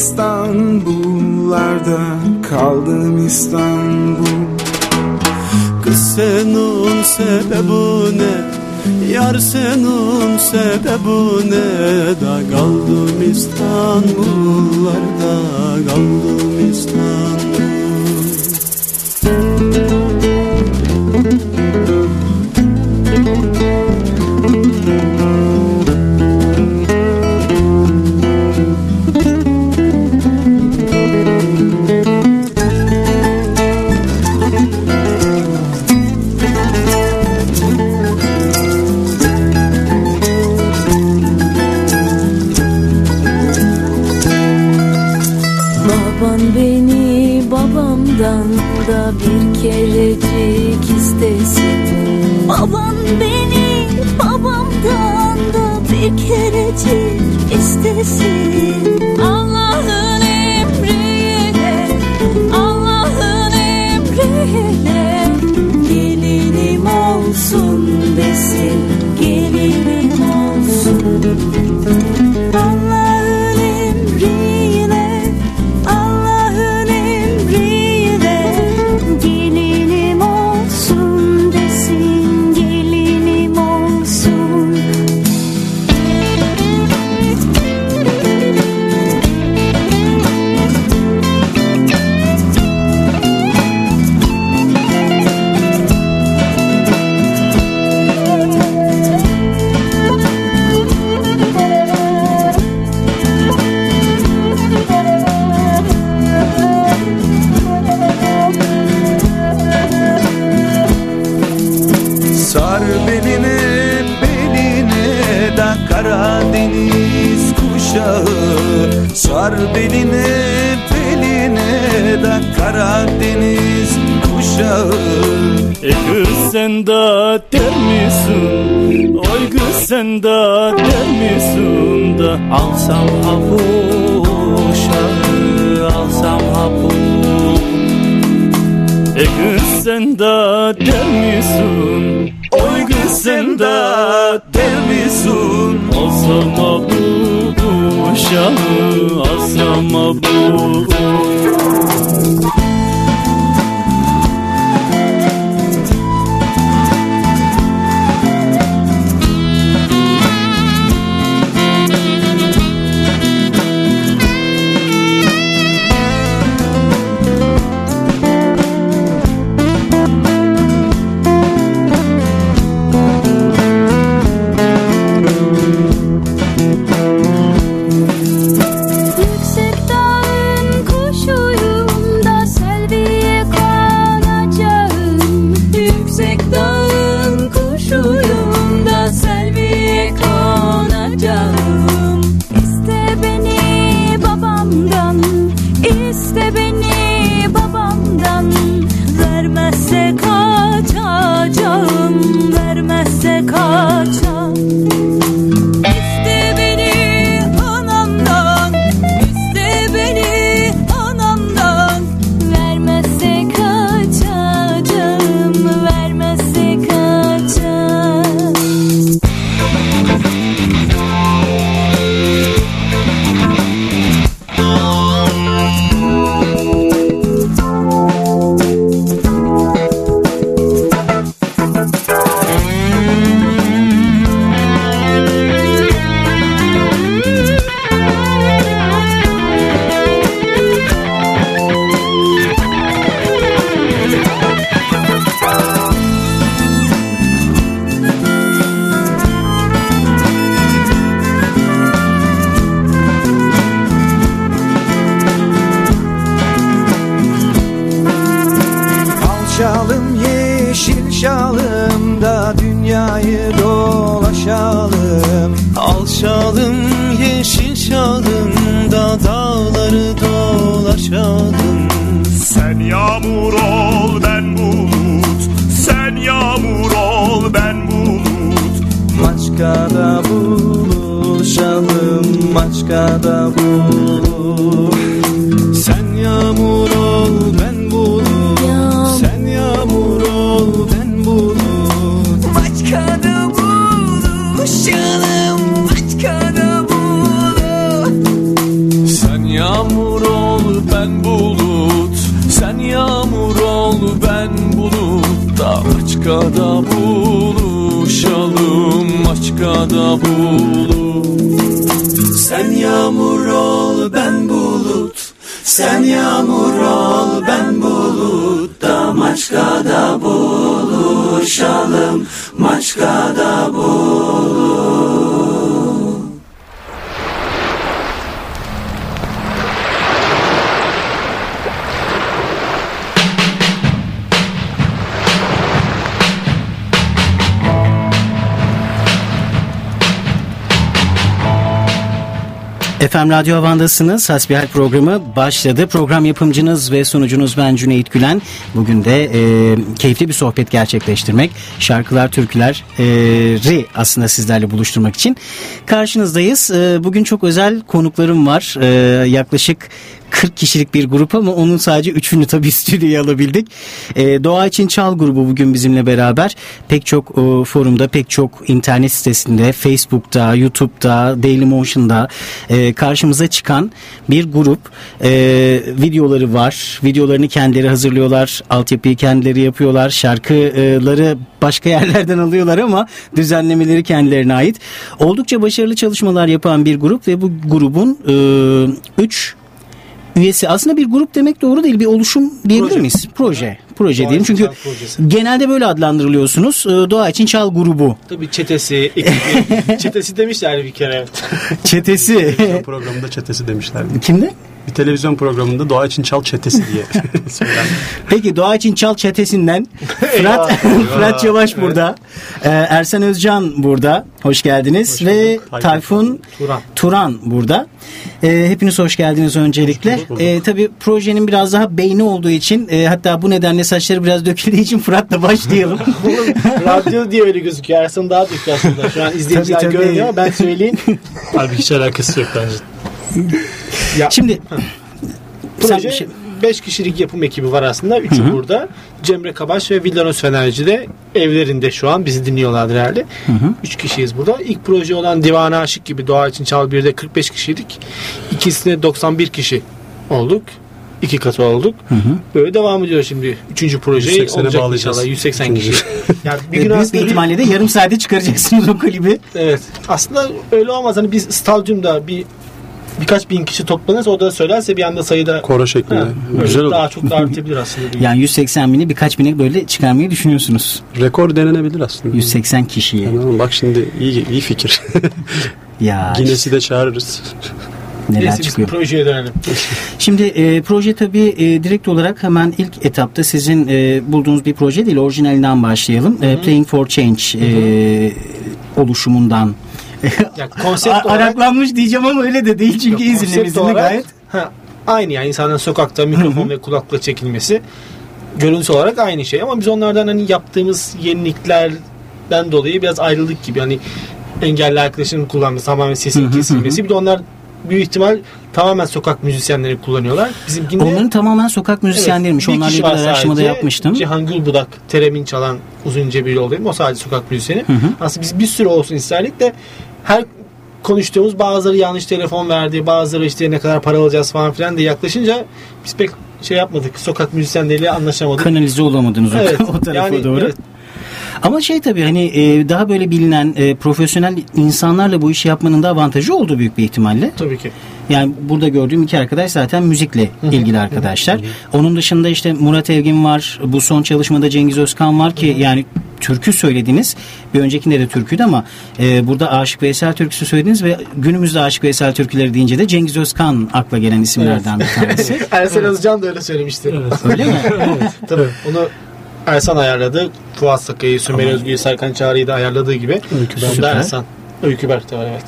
İstanbullarda kaldım İstanbul. Kız senin sebebi ne? Yar senin sebebi ne? Da kaldım İstanbullarda kaldım İstanbul see. Maçkada buluşalım Maçkada buluşalım Sen yağmur ol ben bulut. Sen yağmur ol ben bulut. Maçkada buluşalım Maçkada bulut. Sen yağmur ol ben bulut. Sen yağmur ol ben bulut. Da Maçkada buluşalım Maçkada bulut. Sen yağmur ol ben bulut. Sen yağmur ol ben bulut. Da Maçkada buluşalım Maçkada bulut Efendim Radyo Havan'dasınız. Hasbihal programı başladı. Program yapımcınız ve sunucunuz ben Cüneyt Gülen. Bugün de e, keyifli bir sohbet gerçekleştirmek, şarkılar, türküleri aslında sizlerle buluşturmak için karşınızdayız. E, bugün çok özel konuklarım var. E, yaklaşık 40 kişilik bir grup ama onun sadece 3'ünü tabii stüdyoya alabildik. E, Doğa için Çal grubu bugün bizimle beraber. Pek çok e, forumda, pek çok internet sitesinde, Facebook'ta, YouTube'da, Dailymotion'da e, karşımıza çıkan bir grup. E, videoları var. Videolarını kendileri hazırlıyorlar. Altyapıyı kendileri yapıyorlar. Şarkıları başka yerlerden alıyorlar ama düzenlemeleri kendilerine ait. Oldukça başarılı çalışmalar yapan bir grup ve bu grubun 3 üyesi aslında bir grup demek doğru değil bir oluşum diyebilir Proje. miyiz? Proje. Proje diyelim çünkü projesi. genelde böyle adlandırılıyorsunuz. Ee, Doğa için Çal grubu. Tabii çetesi, ekibi. çetesi demişler bir kere. Çetesi. programında çetesi demişlerdi. Kimdi? Bir televizyon programında Doğa için Çal çetesi diye söylendi. Peki Doğa için Çal çetesinden Fırat, Fırat Çavaş burada. Ee, Ersen Özcan burada. Hoş geldiniz. Hoş Ve. Tayfun Turan. Turan burada. Ee, hepiniz hoş geldiniz öncelikle. Hoş bulduk. Ee, tabii projenin biraz daha beyni olduğu için e, hatta bu nedenle saçları biraz döküldüğü için Fırat'la başlayalım. Radyo diye öyle gözüküyor. Ersan daha büyük aslında. Şu an izleyiciler Tabii, tabii. görmüyor ama ben söyleyeyim. Halbuki hiç alakası yok bence. Ya, Şimdi proje şey- 5 kişilik yapım ekibi var aslında. Üçü burada. Cemre Kabaş ve Villanos Fenerci de evlerinde şu an. Bizi dinliyorlardır herhalde. 3 kişiyiz burada. İlk proje olan Divane Aşık gibi Doğa için Çal 1'de 45 kişiydik. İkisinde 91 kişi olduk. İki katı olduk. Böyle devam ediyor şimdi. Üçüncü proje 180'e olacak bağlayacağız. inşallah. 180 Üçüncü. kişi. yani bir gün aslında ihtimalle de yarım saate çıkaracaksınız o klibi. Evet. Aslında öyle olmaz. Hani biz stadyumda bir birkaç bin kişi toplanırsa o da söylerse bir anda sayıda Koro şeklinde. Ha, Güzel olur. daha çok da artabilir aslında. Yani 180 bini birkaç bine böyle çıkarmayı düşünüyorsunuz. Rekor denenebilir aslında. 180 kişiyi. Yani bak şimdi iyi iyi fikir. Ya Guinness'i de çağırırız. neler Neyse çıkıyor. projeye dönelim. Şimdi e, proje tabii e, direkt olarak hemen ilk etapta sizin e, bulduğunuz bir proje değil orijinalinden başlayalım. E, Playing for Change e, oluşumundan. Ya konsept olarak, Araklanmış diyeceğim ama öyle de değil çünkü Yok, izinli izinli gayet. ha, aynı yani insanların sokakta mikrofon ve kulakla çekilmesi görüntü olarak aynı şey ama biz onlardan hani yaptığımız yeniliklerden dolayı biraz ayrıldık gibi. Hani engelli arkadaşının kullanması tamamen sesin Hı hı, kesilmesi. Bir de onlar büyük ihtimal tamamen sokak müzisyenleri kullanıyorlar. Bizimkinde Onların tamamen sokak müzisyenleriymiş. Evet, bir Onlarla var araştırmada yapmıştım. Cihan Gülbudak teremin çalan uzun cebili olayım. O sadece sokak müzisyeni. hı. Aslında biz bir sürü olsun isterdik de her konuştuğumuz bazıları yanlış telefon verdi. Bazıları işte ne kadar para alacağız falan filan diye yaklaşınca biz pek şey yapmadık. Sokak müzisyenleriyle anlaşamadık. Kanalize olamadınız o- Evet. o tarafa yani, doğru. evet. Ama şey tabii hani e, daha böyle bilinen e, profesyonel insanlarla bu işi yapmanın da avantajı oldu büyük bir ihtimalle. Tabii ki. Yani burada gördüğüm iki arkadaş zaten müzikle ilgili arkadaşlar. Onun dışında işte Murat Evgin var. Bu son çalışmada Cengiz Özkan var ki yani türkü söylediniz. Bir öncekinde de türküydü ama e, burada Aşık Veysel türküsü söylediniz ve günümüzde Aşık Veysel türküleri deyince de Cengiz Özkan akla gelen isimlerden bir tanesi. Ersen Özcan da öyle söylemişti. Öyle mi? Tabii. Onu Ersan ayarladı. Fuat Sakay'ı, Sümer Özgür'ü, Serkan Çağrı'yı da ayarladığı gibi. Öykü da Ersan. Öykü Berk de var evet.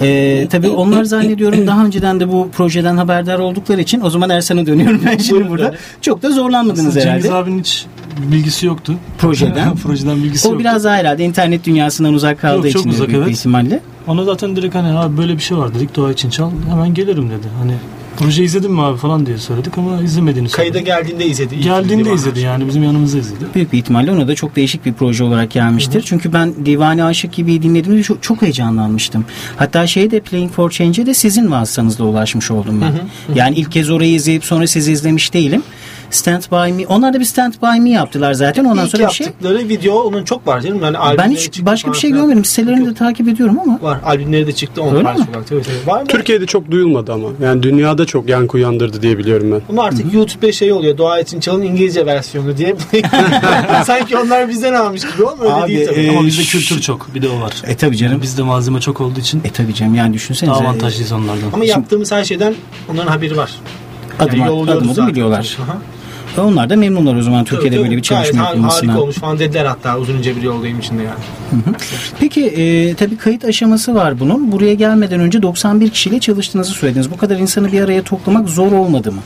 E, tabii onlar zannediyorum daha önceden de bu projeden haberdar oldukları için o zaman Ersan'a dönüyorum ben şimdi burada. Çok da zorlanmadınız Aslında herhalde. Cengiz abinin hiç bilgisi yoktu. Projeden. Projeden bilgisi O yoktu. biraz daha herhalde internet dünyasından uzak kaldığı Yok, çok için de uzak, büyük evet. ihtimalle. Ona zaten direkt hani abi böyle bir şey var dedik doğa için çal hemen gelirim dedi. Hani proje izledin mi abi falan diye söyledik ama izlemediğini Kayıda söyledi. geldiğinde izledi. Geldiğinde izledi Aşık. yani bizim yanımızda izledi. Büyük bir ihtimalle ona da çok değişik bir proje olarak gelmiştir. Çünkü ben Divane Aşık gibi dinlediğimde çok, çok heyecanlanmıştım. Hatta şeyde de Playing for Change'e de sizin vasıtanızla ulaşmış oldum ben. Yani ilk kez orayı izleyip sonra sizi izlemiş değilim. Stand By Me. Onlar da bir Stand By Me yaptılar zaten. Ondan İlk sonra bir şey. yaptıkları video onun çok var canım. Yani Ben hiç başka bir şey görmedim. Sitelerini de takip ediyorum ama. Var. Albümleri de çıktı. Öyle parça mi? Var mı? Türkiye'de çok duyulmadı ama. Yani dünyada çok yankı uyandırdı diye biliyorum ben. Ama artık YouTube'da şey oluyor. Doğa için çalın İngilizce versiyonu diye. Sanki onlar bizden almış gibi olmuyor. Öyle Abi, değil tabii. e, Ama bizde kültür çok bir de o var. E tabi canım. Bizde malzeme çok olduğu için E tabi canım yani düşünsenize. daha avantajlıyız onlardan. Ama yaptığımız her şeyden onların haberi var. Adım, Yani adım, yolluyoruz adım zaten. biliyorlar. Aha. Onlar da memnunlar o zaman Türkiye'de Tabii, böyle bir. Gayet çalışma har- yapılmasına. Harika olmuş falan dediler hatta uzun ince bir yoldayım içinde yani. Peki e, tabii kayıt aşaması var bunun. Buraya gelmeden önce 91 kişiyle çalıştığınızı söylediniz. Bu kadar insanı bir araya toplamak zor olmadı mı?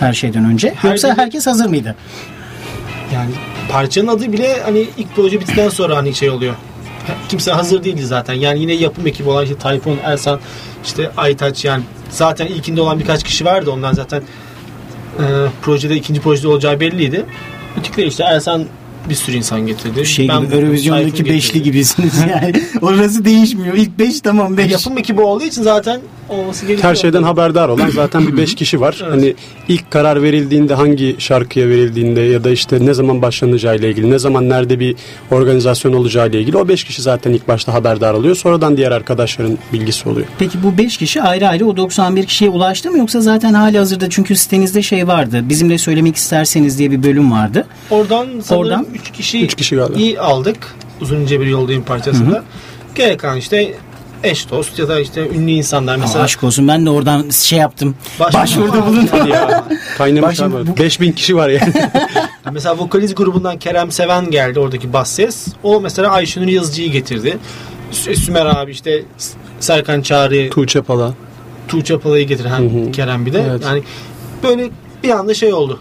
Her şeyden önce. Her Yoksa biri- herkes hazır mıydı? Yani parçanın adı bile hani ilk proje bittikten sonra hani şey oluyor. Kimse hazır değildi zaten. Yani yine yapım ekibi olan işte Tayfun, Ersan, işte Aytaç yani zaten ilkinde olan birkaç kişi vardı. Ondan zaten e, projede ikinci projede olacağı belliydi. Ötekiler işte Ersan bir sürü insan getirdi. Şey Ben gibi beşli getirdi. gibisiniz yani. Orası değişmiyor. İlk beş tamam beş. Yapım ekibi olduğu için zaten olması gerekiyor. Her şeyden haberdar olan zaten bir beş kişi var. Evet. Hani ilk karar verildiğinde hangi şarkıya verildiğinde ya da işte ne zaman başlanacağıyla ilgili, ne zaman nerede bir organizasyon olacağıyla ilgili o beş kişi zaten ilk başta haberdar oluyor. Sonradan diğer arkadaşların bilgisi oluyor. Peki bu 5 kişi ayrı ayrı o 91 kişiye ulaştı mı yoksa zaten hali hazırda çünkü sitenizde şey vardı. Bizimle söylemek isterseniz diye bir bölüm vardı. Oradan sanırım Oradan 3 kişi, Üç kişi galiba. iyi aldık. Uzun ince bir yoldayım parçasında. Kalan işte eş dost ya da işte ünlü insanlar Ama mesela. aşk olsun ben de oradan şey yaptım. Baş- Başvuruda bulundum. Hadi ya. Kaynamış Bak şimdi abi. bu- 5000 kişi var yani. mesela vokaliz grubundan Kerem Seven geldi oradaki bas ses. O mesela Ayşenur Yazıcı'yı getirdi. Sü- Sümer abi işte Serkan Çağrı, Tuğçe Pala. Tuğçe Pala'yı getiren Hı hı. Kerem bir de. Evet. Yani böyle bir anda şey oldu.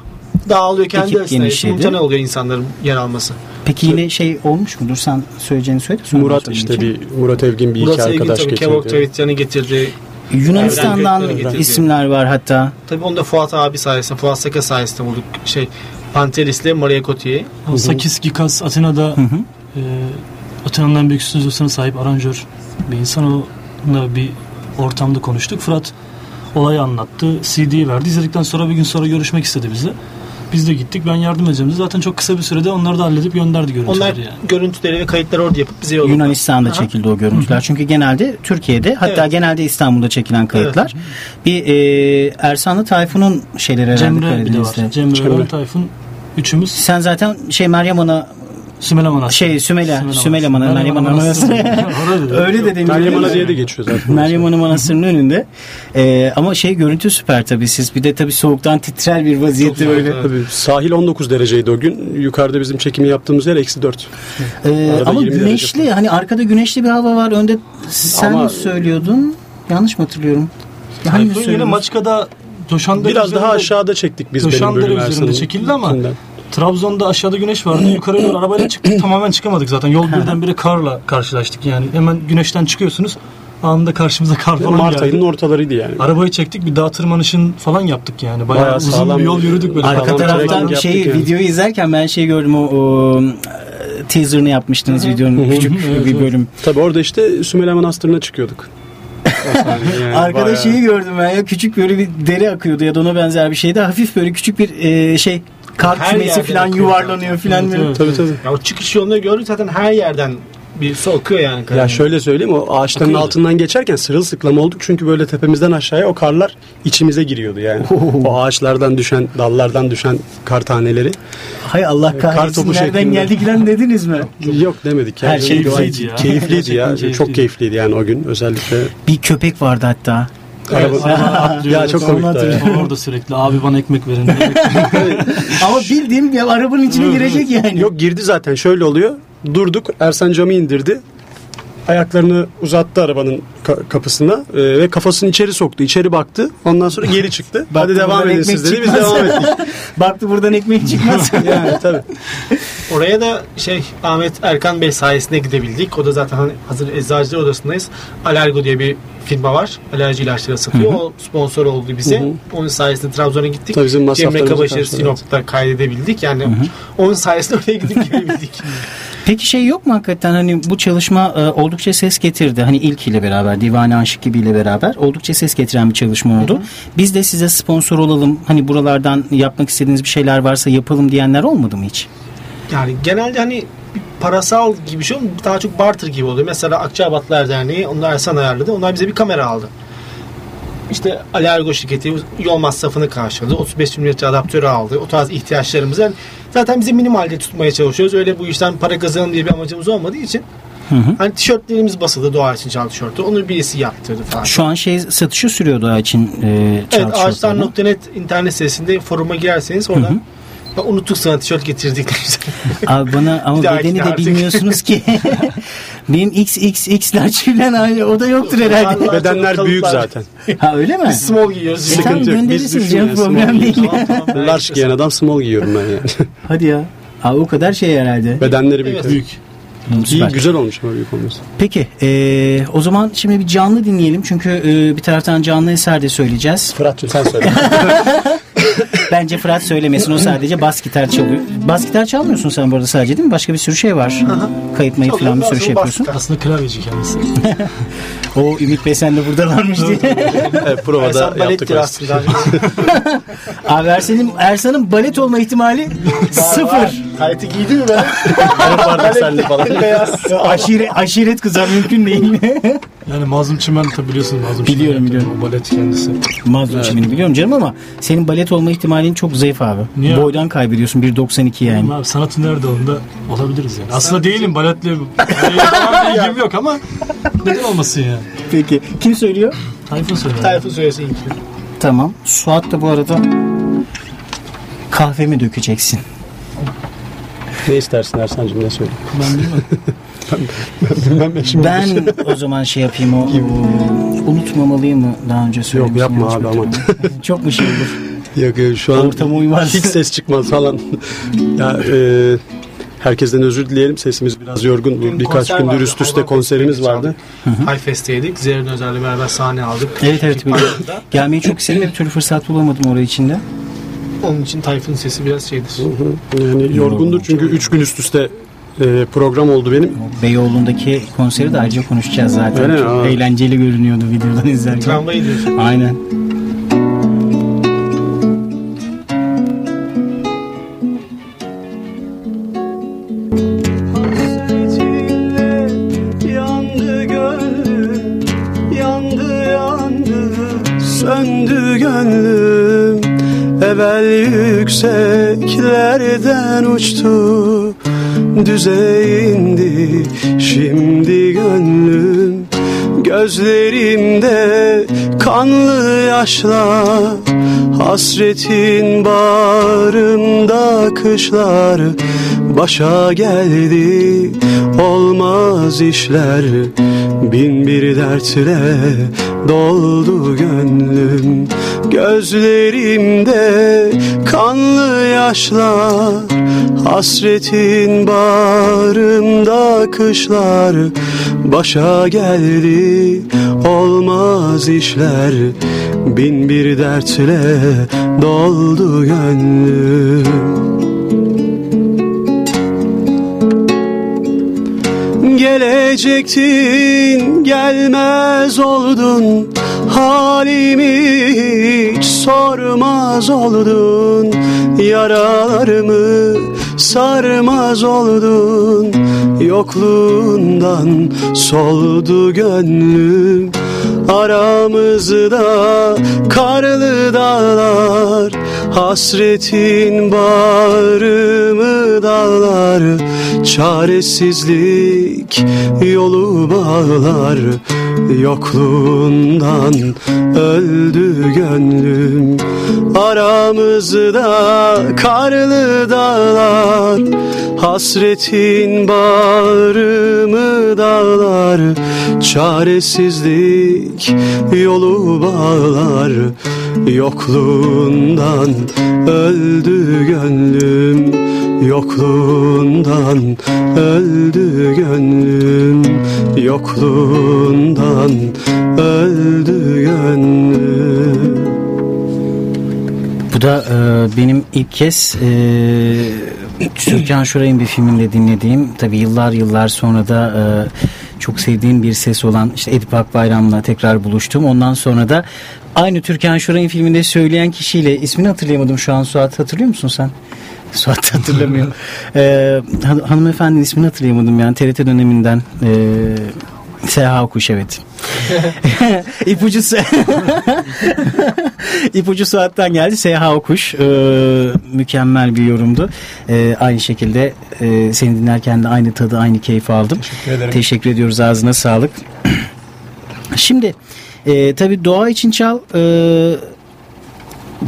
Dağılıyor kendi Ekip arasında. Simultane oluyor insanların yer alması. Peki yine şey olmuş mudur? Sen söyleyeceğini söyle. Murat işte bir Murat Evgin bir Burası iki ilgili arkadaş tabii getirdi. Kevok Tavityan'ı getirdi. Yunanistan'dan isimler var hatta. Tabii onu da Fuat abi sayesinde, Fuat Saka sayesinde bulduk. Şey, Pantelis'le Maria Coti'yi. Sakis Gikas Atina'da e, Atina'nın büyük stüdyosuna sahip aranjör bir insan. Onunla bir ortamda konuştuk. Fırat olayı anlattı. CD'yi verdi. İzledikten sonra bir gün sonra görüşmek istedi bize. Biz de gittik. Ben yardım edeceğim dedi. Zaten çok kısa bir sürede onları da halledip gönderdi görüntüleri Onlar yani. görüntüleri ve kayıtları orada yapıp bize yolladılar. Yunanistan'da Aha. çekildi o görüntüler. Çünkü genelde Türkiye'de hatta Evet. genelde İstanbul'da çekilen kayıtlar. Bir e, Ersan'la Tayfun'un şeyleri herhalde Cemre bir de var. Cemre, Cemre. Tayfun. Üçümüz Sen zaten şey Meryem Ana Sümele Manastırı. şey Sümele Sümele Ana Meryem Ana Ana Manastırı. Manastırı. Öyle de deniyor. Meryem Ana diye de geçiyor zaten. Meryem Ana Manastırı'nın önünde. E, ama şey görüntü süper tabii siz. Bir de tabii soğuktan titrer bir vaziyette böyle. Tabii sahil 19 dereceydi o gün. Yukarıda bizim çekimi yaptığımız yer eksi 4. Ee, ama 20 derece güneşli hani arkada güneşli bir hava var. Önde sen Ama- söylüyordun. Yanlış mı hatırlıyorum? Ya Hani Tayfun yine? Maçka'da Doşandere Biraz daha üzerinde- aşağıda çektik biz benim Döşandere bölüm üzerinde çekildi ama içinden. Trabzon'da aşağıda güneş vardı. Yukarı doğru arabayla çıktık tamamen çıkamadık zaten. Yol birdenbire karla karşılaştık yani. Hemen güneşten çıkıyorsunuz. Anında karşımıza kar falan Mart ayının geldi. ortalarıydı yani. Arabayı çektik bir dağ tırmanışın falan yaptık yani. Bayağı, Bayağı şey sağlam şey bir yol yürüdük böyle. Arka Falan taraftan yaptık yani. videoyu izlerken ben şey gördüm o, o e, teaserını yapmıştınız videonun küçük Evet, bir evet. bölüm. Tabii orada işte Sümele Manastırı'na çıkıyorduk. O sahne yani Arkada bayağı- şeyi gördüm ben ya küçük böyle bir dere akıyordu ya da ona benzer bir şeydi. Hafif böyle küçük bir e, şey kar Her kümesi falan yuvarlanıyor falan evet, tabii tabii. Ya o çıkış yolunu gördük zaten her yerden bir su akıyor yani. Ya Karadeniz. şöyle söyleyeyim o ağaçların Akıyordu. altından geçerken sırılsıklam olduk çünkü böyle tepemizden aşağıya o karlar içimize giriyordu yani. o ağaçlardan düşen, dallardan düşen kar taneleri. Hay Allah kahretsin nereden geldik lan dediniz mi? Yok demedik ya. Her şey keyifliydi ya. Keyifliydi ya. Çok keyifliydi yani o gün özellikle. Bir köpek vardı hatta. Araba... ya çok ya. Orada sürekli abi bana ekmek verin. Ama bildiğim ya arabanın içine girecek yani. Yok girdi zaten şöyle oluyor. Durduk Ersan camı indirdi. ayaklarını uzattı arabanın ka- kapısına e, ve kafasını içeri soktu. İçeri baktı. Ondan sonra geri çıktı. Baktı Hadi devam edin ekmek siz dedi. Biz devam ettik. Baktı buradan ekmek çıkmaz. yani tabii. Oraya da şey Ahmet Erkan Bey sayesinde gidebildik. O da zaten hani hazır eczacılar odasındayız. Alergo diye bir firma var. Alerji ilaçları satıyor. O sponsor oldu bize. Hı hı. Onun sayesinde Trabzon'a gittik. Tabii bizim Cemre Kabaşır. Sinop'ta kaydedebildik. Yani onun sayesinde oraya gidip gelebildik. Peki şey yok mu hakikaten hani bu çalışma e, oldukça ses getirdi. Hani ilk ile beraber Divane Aşık gibi ile beraber oldukça ses getiren bir çalışma oldu. Biz de size sponsor olalım. Hani buralardan yapmak istediğiniz bir şeyler varsa yapalım diyenler olmadı mı hiç? Yani genelde hani bir parasal gibi bir şey olmuyor. Daha çok barter gibi oluyor. Mesela Akçabatlar Derneği onlar Ersan ayarladı. Onlar bize bir kamera aldı. İşte Alergo şirketi yol masrafını karşıladı. 35 mm adaptörü aldı. O tarz ihtiyaçlarımızı. Yani zaten bizi minimalde tutmaya çalışıyoruz. Öyle bu işten para kazanalım diye bir amacımız olmadığı için. Hani tişörtlerimiz basıldı doğa için çal tişörtü. Onu birisi yaptırdı falan. Şu an şey satışı sürüyor doğa için e, çal Evet ağaçlar.net internet sitesinde foruma girerseniz oradan Ya unuttuk sana tişört getirdik. Abi bana ama bedeni de artık. bilmiyorsunuz ki. Benim XXX'ler çivilen aynı o da yoktur herhalde. Bedenler büyük zaten. Ha öyle mi? Biz small giyiyoruz. E, tamam Sıkıntı yok. Biz gönderirsiniz canım problem değil. Tamam, tamam, ben Large giyen adam small giyiyorum ben yani. Hadi ya. Abi o kadar şey herhalde. Bedenleri büyük. Evet. Büyük. İyi, Süper. güzel olmuş ama büyük olması. Peki e, o zaman şimdi bir canlı dinleyelim. Çünkü e, bir taraftan canlı eser de söyleyeceğiz. Fırat'cığım sen söyle. Bence Fırat söylemesin o sadece bas gitar çalıyor. Bas gitar çalmıyorsun sen bu arada sadece değil mi? Başka bir sürü şey var. Kayıt mayıt falan bir sürü şey yapıyorsun. Aslında klavyeci kendisi. O Ümit Bey sen de buradalarmış diye. evet, provada Ersan yaptık. balettir orası. aslında. Abi Ersan'ın, Ersan'ın balet olma ihtimali sıfır. Kayıtı giydi mi ben? Bardak senli falan. Beyaz. Aşiret, aşiret kızar mümkün değil. Yani Mazlum Çimen tabi biliyorsun Mazlum Biliyorum, Çimen biliyorum. O balet kendisi. Mazlum çimeni biliyorum canım ama senin balet olma ihtimalin çok zayıf abi. Niye? Boydan kaybediyorsun 1.92 yani. Abi sanatın nerede onda olabiliriz yani. Aslında değilim baletle ilgim yok ama neden olmasın ya. Peki kim söylüyor? Tayfun söyle. Tayfun söylesin ilk. Tamam. Suat da bu arada kahvemi dökeceksin. Ne istersin Ersan'cığım ne söyle. Ben bilmem. Bilmem ben şimdi. Ben o zaman şey yapayım o, o unutmamalıyım mı daha önce söylemiştim. Yok yapma abi ama. hatırlamıyorum. Çok mu şey olur? Yok şu an Ortama uymaz. hiç ses çıkmaz falan. ya e, herkesten özür dileyelim. Sesimiz biraz yorgun. Bu birkaç gündür vardı, üst üste Hayvan konserimiz vardı. High Fest'teydik. Zerrin Özer'le beraber sahne aldık. Evet evet. Gelmeyi çok istedim bir türlü fırsat bulamadım oraya içinde. Onun için Tayfun'un sesi biraz şeydir. Yani yorgundur çünkü 3 gün üst üste e, program oldu benim. Beyoğlu'ndaki konseri de ayrıca konuşacağız zaten. Öyle çok Aa. eğlenceli görünüyordu videodan izlerken. Tramvayı diyorsun. Aynen. Evvel yükseklerden uçtu, düze indi şimdi gönlüm. Gözlerimde kanlı yaşlar Hasretin bağrımda kışlar. Başa geldi olmaz işler. Bin bir dertle doldu gönlüm. Gözlerimde kanlı yaşlar Hasretin bağrımda kışlar. Başa geldi olmaz işler Bin bir dertle doldu gönlüm. Gelecektin gelmez oldun Halimi hiç sormaz oldun. Yaralarımı sarmaz oldun Yokluğundan soldu gönlüm. Aramızda karlı dağlar Hasretin bağrımı dağlar Çaresizlik yolu bağlar. Yokluğundan öldü gönlüm Aramızda karlı dağlar Hasretin bağrımı dağlar Çaresizlik yolu bağlar. Yokluğundan öldü gönlüm Yokluğundan öldü gönlüm. Yokluğundan öldü gönlüm. Bu da e, benim ilk kez e, Türkan Şoray'ın bir filminde dinlediğim tabi yıllar yıllar sonra da e, çok sevdiğim bir ses olan işte Edip Akbayram'la tekrar buluştum. Ondan sonra da aynı Türkan Şoray'ın filminde söyleyen kişiyle ismini hatırlayamadım şu an Suat hatırlıyor musun sen? Suat hatırlamıyor. ee, han- hanımefendinin ismini hatırlayamadım yani TRT döneminden. Ee, Seha Kuş evet. İpucu İpucu Suat'tan geldi. Seha Okuş. Ee, mükemmel bir yorumdu. Ee, aynı şekilde e, seni dinlerken de aynı tadı, aynı keyfi aldım. Teşekkür ederim. Teşekkür ediyoruz. Ağzına sağlık. Şimdi e, tabii doğa için çal e,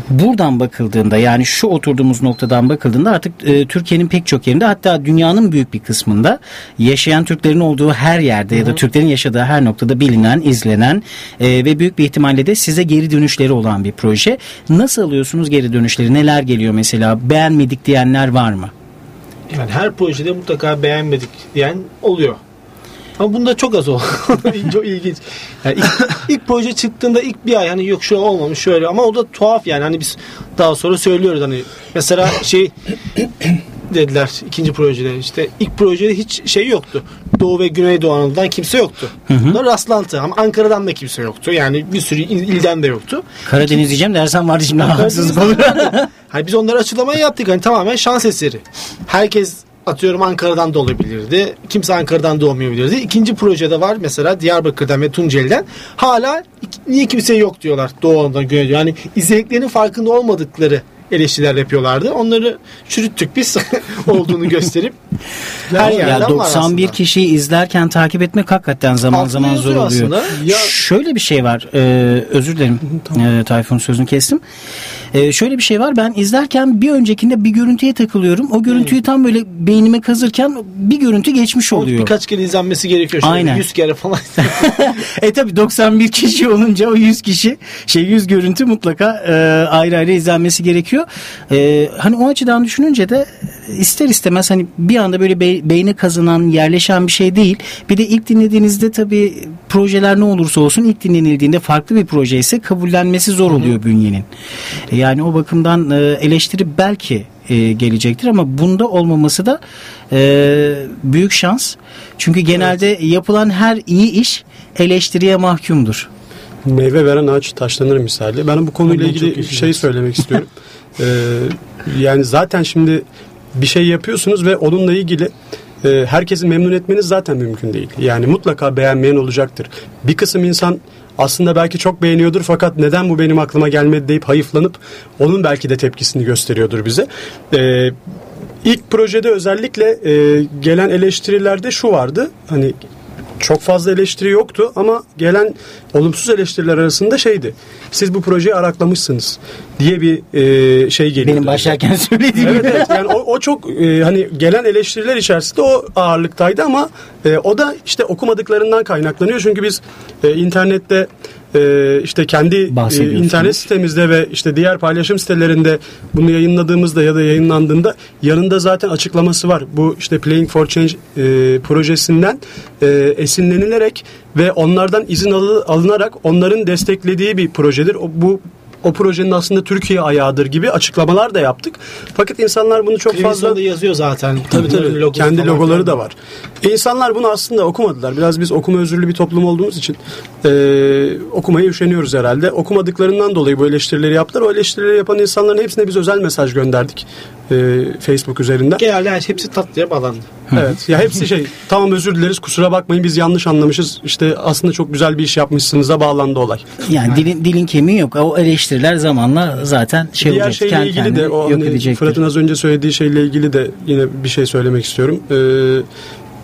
buradan bakıldığında yani şu oturduğumuz noktadan bakıldığında artık e, Türkiye'nin pek çok yerinde hatta dünyanın büyük bir kısmında yaşayan Türklerin olduğu her yerde ya da Türklerin yaşadığı her noktada bilinen, izlenen e, ve büyük bir ihtimalle de size geri dönüşleri olan bir proje. Nasıl alıyorsunuz geri dönüşleri? Neler geliyor mesela? Beğenmedik diyenler var mı? Yani her projede mutlaka beğenmedik diyen oluyor. Ama bunda çok az o. çok ilginç. Yani ilk, ilk proje çıktığında ilk bir ay hani yok şu olmamış şöyle ama o da tuhaf yani hani biz daha sonra söylüyoruz hani mesela şey dediler ikinci projede işte ilk projede hiç şey yoktu. Doğu ve Güneydoğu Anadolu'dan kimse yoktu. Bunlar rastlantı ama Ankara'dan da kimse yoktu. Yani bir sürü il- ilden de yoktu. Karadeniz diyeceğim dersen vardı şimdi haksızlık olur. Hani biz onlara açıklamayı yaptık. Hani tamamen şans eseri. Herkes atıyorum Ankara'dan da olabilirdi. Kimse Ankara'dan da olmayabilirdi. İkinci projede var mesela Diyarbakır'dan ve Tunceli'den. Hala niye kimse yok diyorlar Doğu Anadolu'dan Güneydoğu. Yani izlediklerinin farkında olmadıkları eleştiriler yapıyorlardı. Onları çürüttük biz olduğunu gösterip. her ya yerden var 91 aslında. kişiyi izlerken takip etmek hakikaten zaman Altında zaman zor oluyor. aslında. Ya- Şöyle bir şey var. e, özür dilerim. E, Tayfun sözünü kestim. E, şöyle bir şey var. Ben izlerken bir öncekinde bir görüntüye takılıyorum. O görüntüyü tam böyle beynime kazırken bir görüntü geçmiş oluyor. Birkaç kere izlenmesi gerekiyor. Şöyle Aynen. 100 kere falan. e tabi 91 kişi olunca o 100 kişi şey 100 görüntü mutlaka e, ayrı ayrı izlenmesi gerekiyor. E, hani o açıdan düşününce de ister istemez hani bir anda böyle be- beyne kazınan yerleşen bir şey değil. Bir de ilk dinlediğinizde tabi projeler ne olursa olsun ilk dinlenildiğinde farklı bir proje ise kabullenmesi zor oluyor bünyenin. E, yani o bakımdan e, eleştiri belki e, gelecektir ama bunda olmaması da e, büyük şans. Çünkü genelde yapılan her iyi iş eleştiriye mahkumdur. Meyve veren ağaç taşlanır misali. Ben bu konuyla çok ilgili iyi şey söylemek istiyorum. Ee, yani zaten şimdi bir şey yapıyorsunuz ve onunla ilgili e, herkesi memnun etmeniz zaten mümkün değil. Yani mutlaka beğenmeyen olacaktır. Bir kısım insan aslında belki çok beğeniyordur fakat neden bu benim aklıma gelmedi deyip hayıflanıp onun belki de tepkisini gösteriyordur bize. Ee, ilk projede özellikle e, gelen eleştirilerde şu vardı. Hani çok fazla eleştiri yoktu ama gelen olumsuz eleştiriler arasında şeydi. Siz bu projeyi araklamışsınız diye bir e, şey geliyordu. Benim başlarken söylediğim Evet gibi. evet yani o, o çok e, hani gelen eleştiriler içerisinde o ağırlıktaydı ama e, o da işte okumadıklarından kaynaklanıyor. Çünkü biz e, internette e, işte kendi e, internet sitemizde ve işte diğer paylaşım sitelerinde bunu yayınladığımızda ya da yayınlandığında yanında zaten açıklaması var. Bu işte Playing for Change e, projesinden e, esinlenilerek ve onlardan izin alı- alınarak onların desteklediği bir projedir. O, bu o projenin aslında Türkiye ayağıdır gibi açıklamalar da yaptık. Fakat insanlar bunu çok Klimin fazla yazıyor zaten. Tabii tabii. Logosu Kendi falan logoları filan. da var. İnsanlar bunu aslında okumadılar. Biraz biz okuma özürlü bir toplum olduğumuz için e, okumaya üşeniyoruz herhalde. Okumadıklarından dolayı bu eleştirileri yaptılar. O eleştirileri yapan insanların hepsine biz özel mesaj gönderdik. E, Facebook üzerinden. Genelde her şey- hepsi tatlıya bağlandı. Evet. Ya hepsi şey tamam özür dileriz kusura bakmayın biz yanlış anlamışız. İşte aslında çok güzel bir iş yapmışsınız'a bağlandı olay. Yani dilin, dilin kemiği yok. O eleştiriler zamanla zaten şey Diğer olacak. şeyle kendi ilgili de o hani. Fırat'ın az önce söylediği şeyle ilgili de yine bir şey söylemek istiyorum. Ee,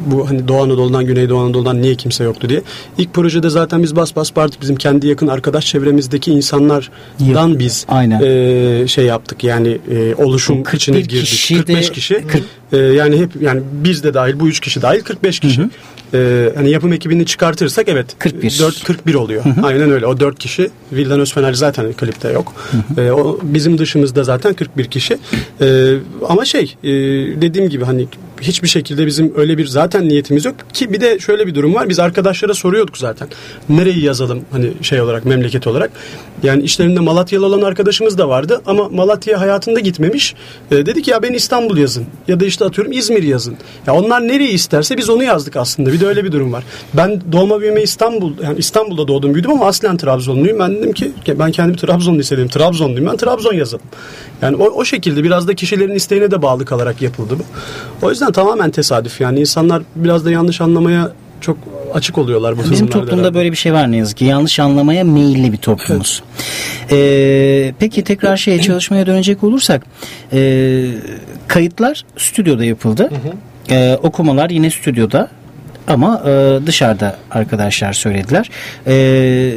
bu hani Doğu Anadolu'dan Güneydoğu Anadolu'dan niye kimse yoktu diye. İlk projede zaten biz bas bas bağırdık. Bizim kendi yakın arkadaş çevremizdeki insanlardan biz Aynen. e, şey yaptık. Yani e, oluşum 41 içine girdik. kişi de- 45 kişi. E, yani hep yani biz de dahil bu üç kişi dahil 45 kişi. E, hani yapım ekibini çıkartırsak evet 41. 4 41 oluyor. Aynen öyle. O 4 kişi. Vildan Özfener zaten klipte yok. E, o bizim dışımızda zaten 41 kişi. E, ama şey e, dediğim gibi hani hiçbir şekilde bizim öyle bir zaten niyetimiz yok ki bir de şöyle bir durum var. Biz arkadaşlara soruyorduk zaten. Nereyi yazalım hani şey olarak memleket olarak. Yani işlerinde Malatyalı olan arkadaşımız da vardı ama Malatya hayatında gitmemiş. E, dedi ki ya ben İstanbul yazın ya da işte atıyorum İzmir yazın. Ya onlar nereyi isterse biz onu yazdık aslında. Bir de öyle bir durum var. Ben doğma büyüme İstanbul yani İstanbul'da doğdum büyüdüm ama aslen Trabzonluyum. Ben dedim ki ben kendimi Trabzonlu hissediyorum. Trabzonluyum. Ben Trabzon yazalım. Yani o, o şekilde biraz da kişilerin isteğine de bağlı kalarak yapıldı bu. O yüzden tamamen tesadüf yani insanlar biraz da yanlış anlamaya çok açık oluyorlar bu Bizim durumlarda toplumda herhalde. böyle bir şey var ne yazık ki. Yanlış anlamaya meyilli bir toplumuz. Ee, peki tekrar şeye çalışmaya dönecek olursak ee, kayıtlar stüdyoda yapıldı. Ee, okumalar yine stüdyoda. Ama e, dışarıda arkadaşlar söylediler. Ee,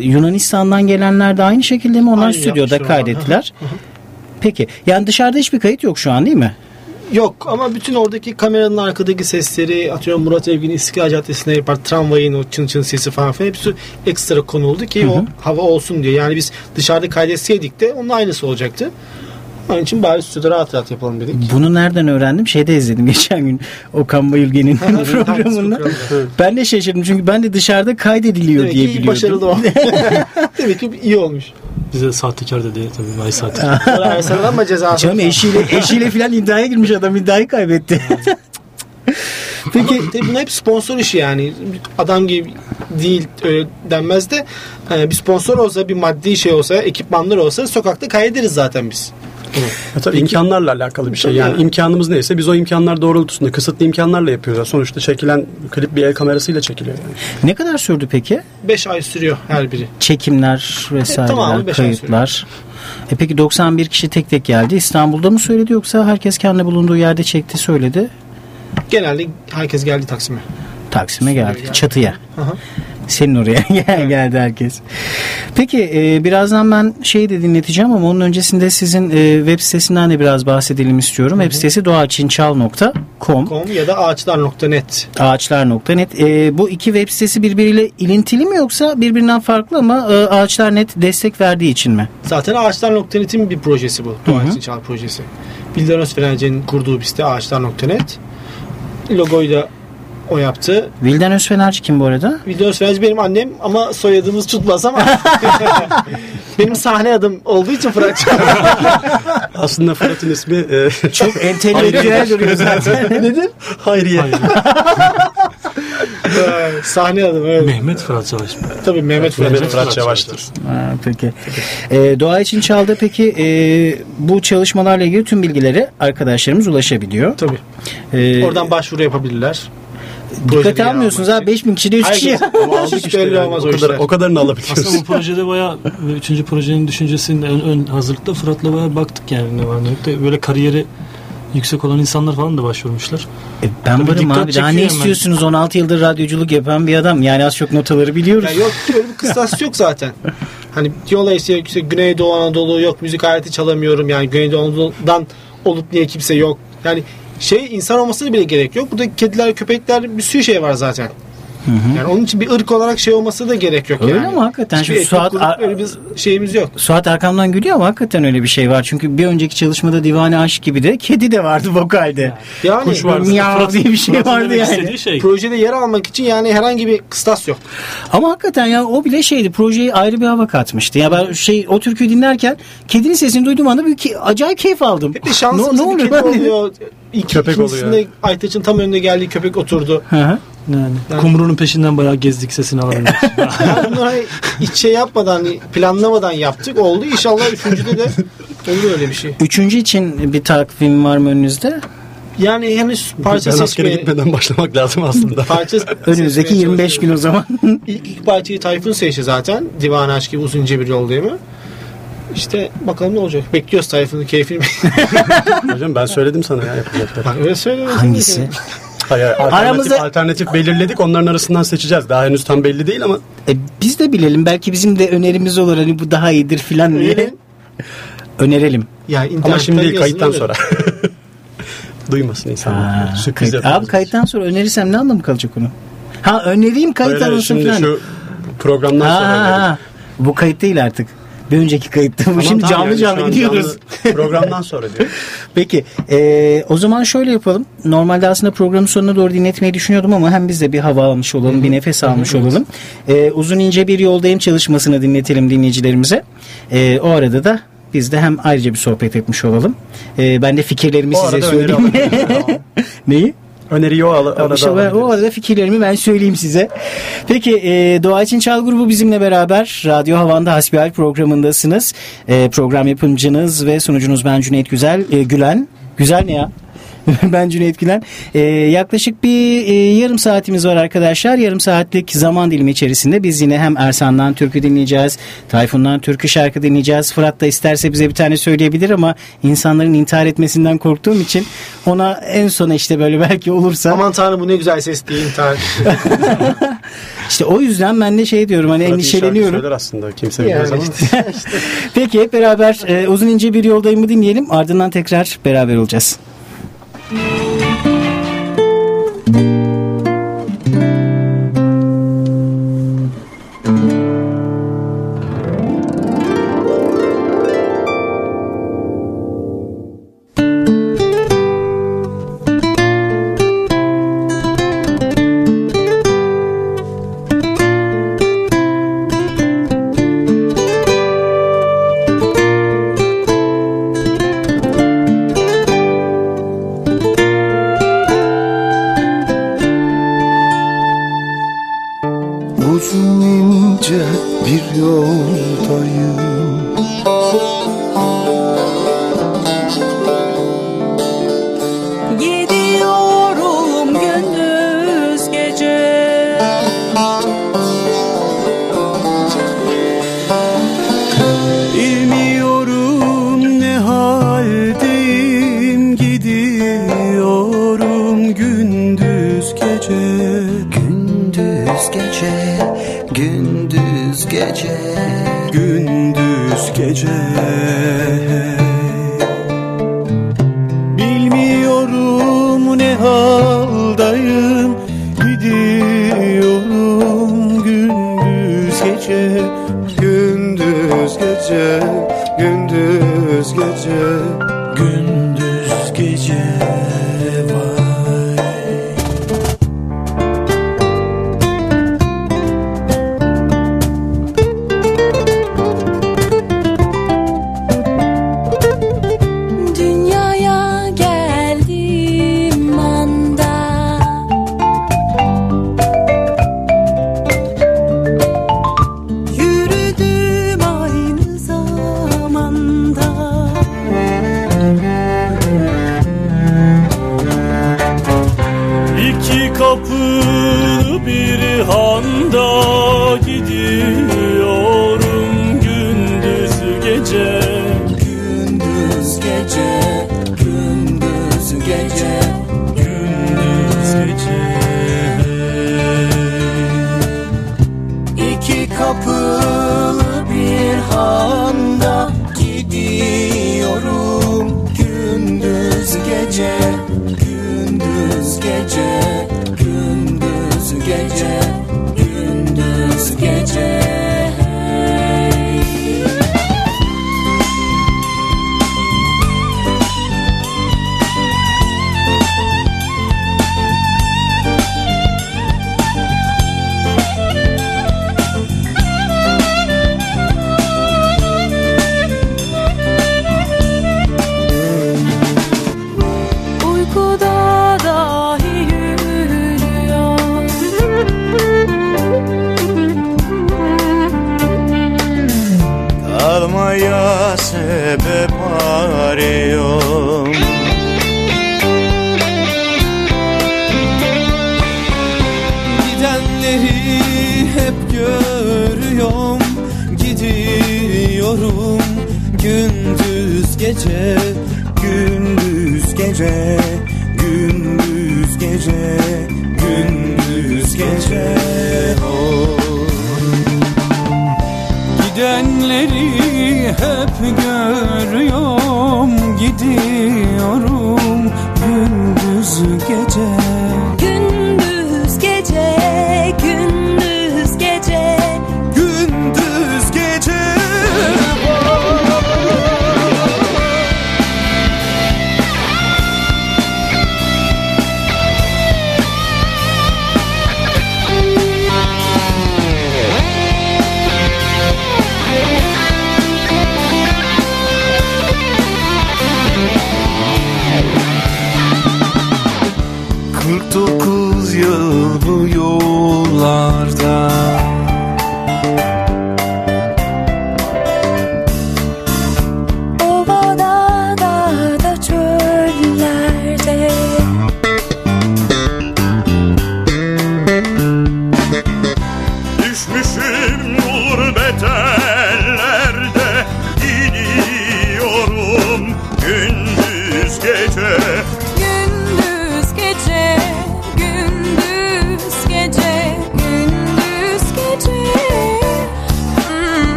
Yunanistan'dan gelenler de aynı şekilde mi? Onlar Aynı stüdyoda kaydettiler. Peki. Yani dışarıda hiçbir kayıt yok şu an değil mi? Yok ama bütün oradaki kameranın arkadaki sesleri atıyorum Murat Evgin İstiklal Caddesi'ne yapar tramvayın o çın çın sesi falan filan hepsi ekstra konuldu ki o hava olsun diye. Yani biz dışarıda kaydetseydik de onun aynısı olacaktı. Onun için bari stüdyoda rahat rahat yapalım dedik. Bunu nereden öğrendim? Şeyde izledim geçen gün Okan Bayülgen'in programında. Ben de şaşırdım çünkü ben de dışarıda kaydediliyor Demek diye ki biliyordum. başarılı o. Demek ki iyi olmuş. Bize sahtekar dedi tabii. Vay sahtekar. Ersan'dan ama cezası. Canım eşiyle, eşiyle filan iddiaya girmiş adam iddiayı kaybetti. Peki tabii bunlar hep sponsor işi yani. Adam gibi değil öyle denmez de e, bir sponsor olsa bir maddi şey olsa ekipmanlar olsa sokakta kaydederiz zaten biz. Ya tabii imkanlarla alakalı bir şey. Yani yani. imkanımız neyse biz o imkanlar doğrultusunda kısıtlı imkanlarla yapıyoruz. Sonuçta çekilen klip bir el kamerasıyla çekiliyor. Yani. ne kadar sürdü peki? 5 ay sürüyor her biri. Çekimler vesaireler, tamamı beş ay kayıtlar. E peki 91 kişi tek tek geldi. İstanbul'da mı söyledi yoksa herkes kendi bulunduğu yerde çekti söyledi? Genelde herkes geldi Taksim'e. Taksim'e geldi. geldi. Çatıya. Aha. Senin oraya gel- geldi herkes. Peki e, birazdan ben şeyi de dinleteceğim ama onun öncesinde sizin e, web sitesinden de biraz bahsedelim istiyorum. Web sitesi doğaçinçal.com Com ya da ağaçlar.net. ağaçlar.net. E, bu iki web sitesi birbiriyle ilintili mi yoksa birbirinden farklı ama e, Ağaçlar.net destek verdiği için mi? Zaten ağaçlar.net'in bir projesi bu. Doğa için Çal projesi. Bildanos Fenerci'nin kurduğu bir site ağaçlar.net. Logoyu da o yaptı. Vildan Özfenerci kim bu arada? Bildanos Fenerci benim annem ama soyadımız tutmaz ama benim sahne adım olduğu için Fırat Aslında Fırat'ın ismi e, Çok entelektüel duruyor zaten. Nedir? Hayriye. Ee, sahne adım evet. Mehmet Fırat Savaş. Tabii Mehmet Fırat. Mehmet Fırat Yavaş'tır. Ha, peki. E, doğa için çaldı peki e, bu çalışmalarla ilgili tüm bilgileri arkadaşlarımız ulaşabiliyor. Tabii. E, Oradan başvuru yapabilirler. Dikkate almıyorsunuz ha 5000 kişi de 3 kişi. Herkes- Ama aldık işte belli olmaz o, kadar işler. o kadarını alabiliyoruz. Aslında bu projede bayağı ve üçüncü projenin düşüncesinde ön, ön hazırlıkta Fırat'la bayağı baktık yani ne var ne yok böyle kariyeri yüksek olan insanlar falan da başvurmuşlar. E, ben Tabii varım dikkat abi daha ne hemen. istiyorsunuz 16 yıldır radyoculuk yapan bir adam yani az çok notaları biliyoruz. Ya yok ki öyle bir kıstas yok zaten. Hani diyorlar işte, işte Güneydoğu Anadolu yok müzik aleti çalamıyorum yani Güneydoğu Anadolu'dan olup niye kimse yok. Yani şey insan olmasına bile gerek yok. Burada kediler, köpekler bir sürü şey var zaten. Yani onun için bir ırk olarak şey olması da gerek yok Öyle yani. mi? Hakikaten Hiçbir etnik Suat Ar- öyle bir şeyimiz yok. Suat arkamdan gülüyor ama hakikaten öyle bir şey var. Çünkü bir önceki çalışmada Divane Aşk gibi de kedi de vardı vokalde. Yani Kuş vardı. Miyav diye bir şey vardı yani. şey. projede yer almak için yani herhangi bir kıstas yok. Ama hakikaten ya o bile şeydi projeye ayrı bir hava katmıştı. Ya ben şey o türküyü dinlerken kedinin sesini duyduğum anda bir ki, acayip keyif aldım. Hep bir şansımız ne, ne oluyor? kedi oluyor. İlk, Köpek ikincisinde oluyor. Aytaç'ın tam önünde geldiği köpek oturdu. Hı hı. Yani, kumrunun peşinden bayağı gezdik sesini alabilmek. Yani bunları hiç şey yapmadan, hani planlamadan yaptık. Oldu. İnşallah üçüncüde de olur öyle bir şey. Üçüncü için bir takvim var mı önünüzde? Yani henüz parça ben seçmeye... gitmeden başlamak lazım aslında. Parça Önümüzdeki seçmeye 25 gün o zaman. İlk, ilk parçayı Tayfun seçti zaten. Divan Aşk gibi uzunca bir yol değil mi? İşte bakalım ne olacak. Bekliyoruz Tayfun'un keyfini. Hocam ben söyledim sana ya yapacaklar. Bak öyle söylüyorum. Hangisi? Hayır, alternatif, Aramızda... alternatif belirledik. Onların arasından seçeceğiz. Daha henüz tam belli değil ama. E, biz de bilelim. Belki bizim de önerimiz olur. Hani bu daha iyidir filan diye. Önerelim. Ya, ama şimdi değil kayıttan sonra. Duymasın insanlar. Sürpriz kayıt, Abi kayıttan sonra önerirsem ne anlamı kalacak onu? Ha önereyim kayıt Öyle, alınsın falan. Şimdi şu programdan ha, sonra. Ha, bu kayıt değil artık. Bir önceki kayıtta. Tamam, Şimdi tamam, canlı yani canlı gidiyoruz. Canlı programdan sonra diyor. Peki. E, o zaman şöyle yapalım. Normalde aslında programın sonuna doğru dinletmeyi düşünüyordum ama hem biz de bir hava almış olalım, bir nefes almış olalım. E, uzun ince bir yoldayım çalışmasını dinletelim dinleyicilerimize. E, o arada da biz de hem ayrıca bir sohbet etmiş olalım. E, ben de fikirlerimi o size söyleyeyim. Neyi? Öneriyi o, arada işte o arada fikirlerimi ben söyleyeyim size. Peki e, Doğa için Çal grubu bizimle beraber Radyo Havan'da Hasbihal programındasınız. E, program yapımcınız ve sunucunuz ben Cüneyt Güzel. E, Gülen. Güzel ne ya? ben Cüneyt Gülen. Ee, yaklaşık bir e, yarım saatimiz var arkadaşlar. Yarım saatlik zaman dilimi içerisinde biz yine hem Ersan'dan türkü dinleyeceğiz. Tayfun'dan türkü şarkı dinleyeceğiz. Fırat da isterse bize bir tane söyleyebilir ama insanların intihar etmesinden korktuğum için ona en sona işte böyle belki olursa. Aman tanrım bu ne güzel ses diye intihar. İşte o yüzden ben de şey diyorum hani Fırat endişeleniyorum. Söyler aslında kimse bilmez yani ama. Peki hep beraber e, uzun ince bir yoldayımı dinleyelim. Ardından tekrar beraber olacağız. Gece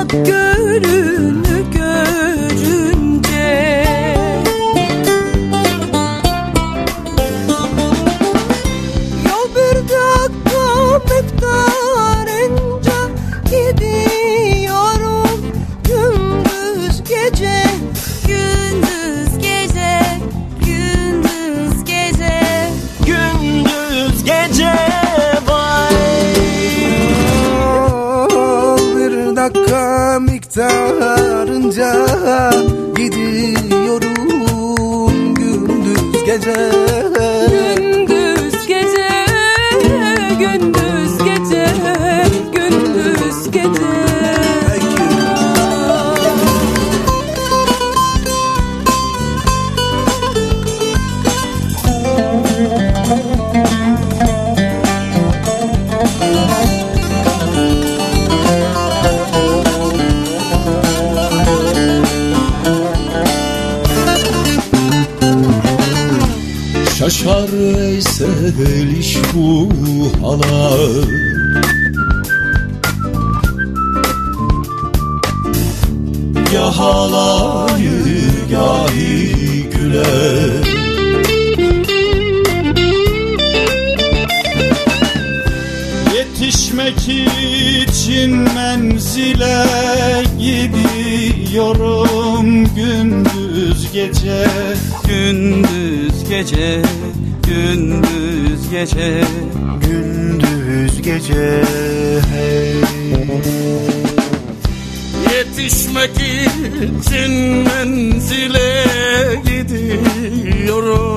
uzak görünür Seviş bu سهل شبوحنا Gahalayı gahi güle. Yetişmek için menzile gidiyorum gündüz gece Gündüz gece gündüz gece Gündüz gece hey. Yetişmek için menzile gidiyorum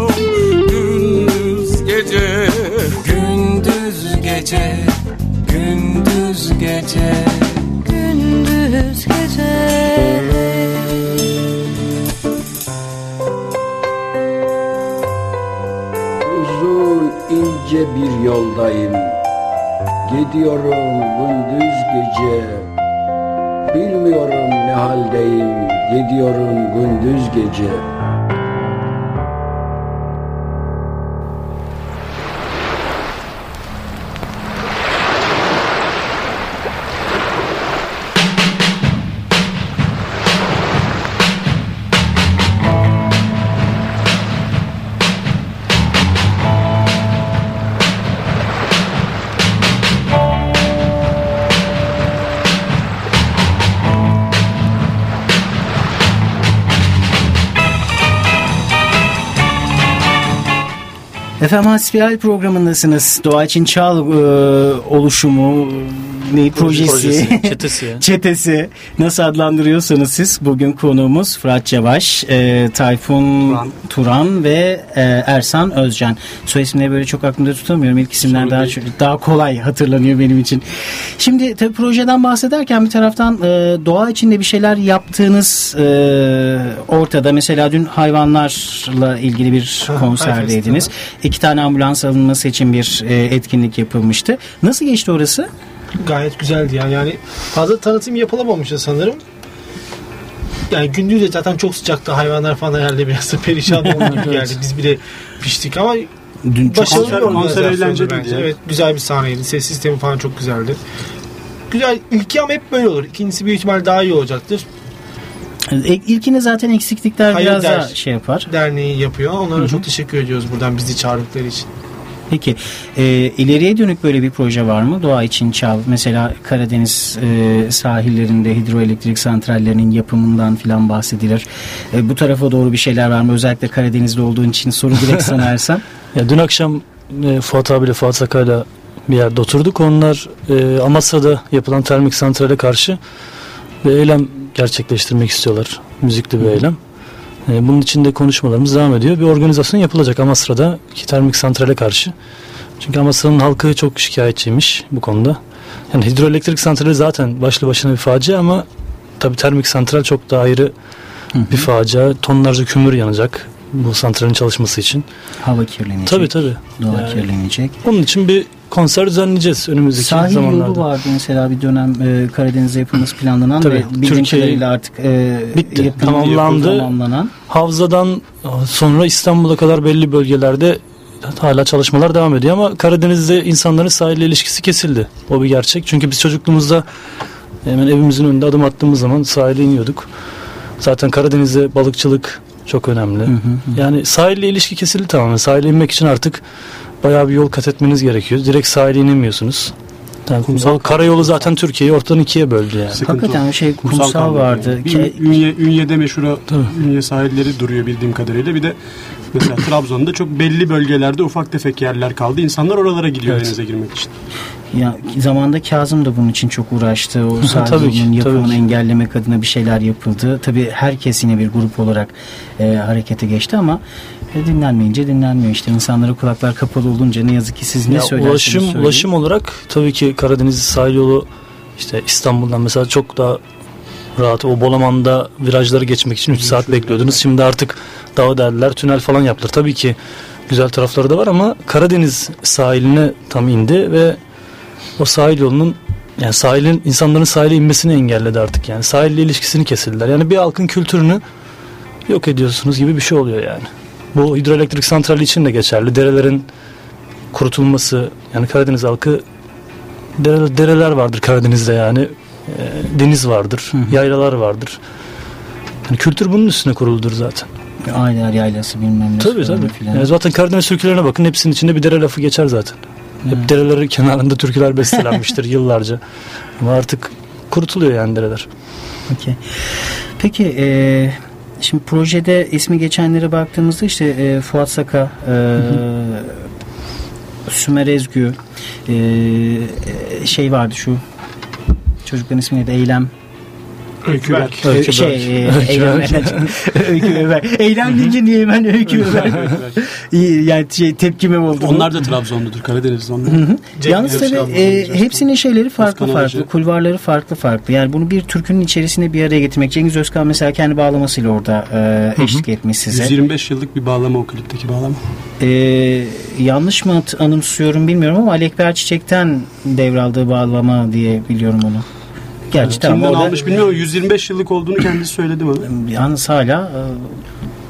gidiyorum gündüz gece. Bilmiyorum ne haldeyim gidiyorum gündüz gece. Efendim Hasbihal programındasınız. Doğa için Çal e, oluşumu ne projesi, projesi, çetesi çetesi nasıl adlandırıyorsanız siz bugün konuğumuz Fırat Çavaş, e, Tayfun Turan, Turan ve e, Ersan Özcan. Soy isimleri böyle çok aklımda tutamıyorum. İlk isimler daha daha kolay hatırlanıyor benim için. Şimdi tabii projeden bahsederken bir taraftan e, doğa içinde bir şeyler yaptığınız e, ortada. Mesela dün hayvanlarla ilgili bir konserdeydiniz. İki tane ambulans alınması için bir e, etkinlik yapılmıştı. Nasıl geçti orası? Gayet güzeldi yani. Yani fazla tanıtım yapılamamıştı sanırım. Yani gündüz de zaten çok sıcaktı. Hayvanlar falan herhalde biraz da perişan gibi geldi. Biz bile piştik ama Dün başarılı konser- konser eğlenceliydi bence. Evet güzel bir sahneydi. Ses sistemi falan çok güzeldi. Güzel. İlki ama hep böyle olur. İkincisi büyük ihtimal daha iyi olacaktır. E, İlkine zaten eksiklikler Hayır biraz der. daha şey yapar. Derneği yapıyor. Onlara çok teşekkür ediyoruz buradan bizi çağırdıkları için. Peki e, ileriye dönük böyle bir proje var mı? Doğa için çal. Mesela Karadeniz e, sahillerinde hidroelektrik santrallerinin yapımından filan bahsedilir. E, bu tarafa doğru bir şeyler var mı? Özellikle Karadeniz'de olduğun için soru direkt sana Ersan. Ya dün akşam e, Fuat abiyle Fuat Sakay'la bir yerde oturduk. Onlar e, Amasya'da yapılan termik santrale karşı bir eylem gerçekleştirmek istiyorlar. Müzikli bir eylem. E, bunun için de konuşmalarımız devam ediyor. Bir organizasyon yapılacak Amasra'da termik santrale karşı. Çünkü Amasra'nın halkı çok şikayetçiymiş bu konuda. Yani hidroelektrik santrali zaten başlı başına bir facia ama tabii termik santral çok daha ayrı bir facia. Tonlarca kömür yanacak bu santralin çalışması için. Hava kirlenecek. Tabii tabii. Doğa Yani- kirlenecek. Onun için bir konser düzenleyeceğiz önümüzdeki Sahil zamanlarda. yolu vardı mesela bir dönem e, Karadeniz'de yapılması planlanan Tabii, ve bildiğim kadarıyla artık e, Bitti, yapıldı, tamamlandı. yapıldı, tamamlanan. Havzadan sonra İstanbul'a kadar belli bölgelerde hala çalışmalar devam ediyor ama Karadeniz'de insanların sahille ilişkisi kesildi. O bir gerçek. Çünkü biz çocukluğumuzda hemen evimizin önünde adım attığımız zaman sahile iniyorduk. Zaten Karadeniz'de balıkçılık çok önemli. Yani sahille ilişki kesildi tamamen. Sahile inmek için artık bayağı bir yol kat etmeniz gerekiyor. Direkt sahile inemiyorsunuz. Yani o karayolu zaten Türkiye'yi ortadan ikiye böldü yani. Sıkıntı Hakikaten şey kumsal, kaldı vardı. yani. Bir Ke- Ünye, Ünye'de meşhur. Ünye sahilleri duruyor bildiğim kadarıyla. Bir de mesela Trabzon'da çok belli bölgelerde ufak tefek yerler kaldı. İnsanlar oralara gidiyor Evet. denize girmek için. Ya zamanda Kazım da bunun için çok uğraştı. O sahilin yapımını tabii engellemek adına bir şeyler yapıldı. Tabii herkes yine bir grup olarak e, harekete geçti ama e, dinlenmeyince dinlenmiyor işte. İnsanlara kulaklar kapalı olunca ne yazık ki siz ne Ya söylerseniz ulaşım söyleyin. ulaşım olarak tabii ki Karadeniz sahil yolu işte İstanbul'dan mesela çok daha rahat. O Bolaman'da virajları geçmek için 3 saat bekliyordunuz. Şimdi artık dağ derler, tünel falan yaptılar. Tabii ki güzel tarafları da var ama Karadeniz sahiline tam indi ve o sahil yolunun yani sahilin insanların sahile inmesini engelledi artık yani. Sahille ilişkisini kesildiler. Yani bir halkın kültürünü yok ediyorsunuz gibi bir şey oluyor yani. Bu hidroelektrik santrali için de geçerli. Derelerin kurutulması yani Karadeniz halkı dere- dereler vardır Karadeniz'de yani E, deniz vardır, yaylalar vardır. Yani kültür bunun üstüne kuruludur zaten. Aylar yaylası bilmem ne. Tabii falan tabii. filan. Yani zaten Karadeniz türkülerine bakın hepsinin içinde bir dere lafı geçer zaten. Hep derelerin kenarında türküler bestelenmiştir yıllarca. Ama artık kurutuluyor yani dereler. Okey. Peki e, şimdi projede ismi geçenlere baktığımızda işte e, Fuat Saka, e, Sümer Ezgü, e, e, şey vardı şu çocukların ismi neydi? Eylem. Öykü Berk. Öykü şey, Berk. Eylem. Öykü. Eylem deyince niye hemen Öykü yani şey, tepkime oldu. Onlar da Trabzonludur. Karadeniz'de onlar. Yalnız tabii e, hepsinin şeyleri farklı farklı. Kulvarları farklı farklı. Yani bunu bir türkünün içerisinde bir araya getirmek. Cengiz Özkan mesela kendi bağlamasıyla orada e, eşlik etmiş size. 125 yıllık bir bağlama o klipteki bağlama. E, yanlış mı anımsıyorum bilmiyorum ama Ali Ekber Çiçek'ten devraldığı bağlama diye biliyorum onu. Gerçi tamam Kimden orada almış bilmiyorum. 125 yıllık olduğunu kendisi söyledi bana. yalnız hala e,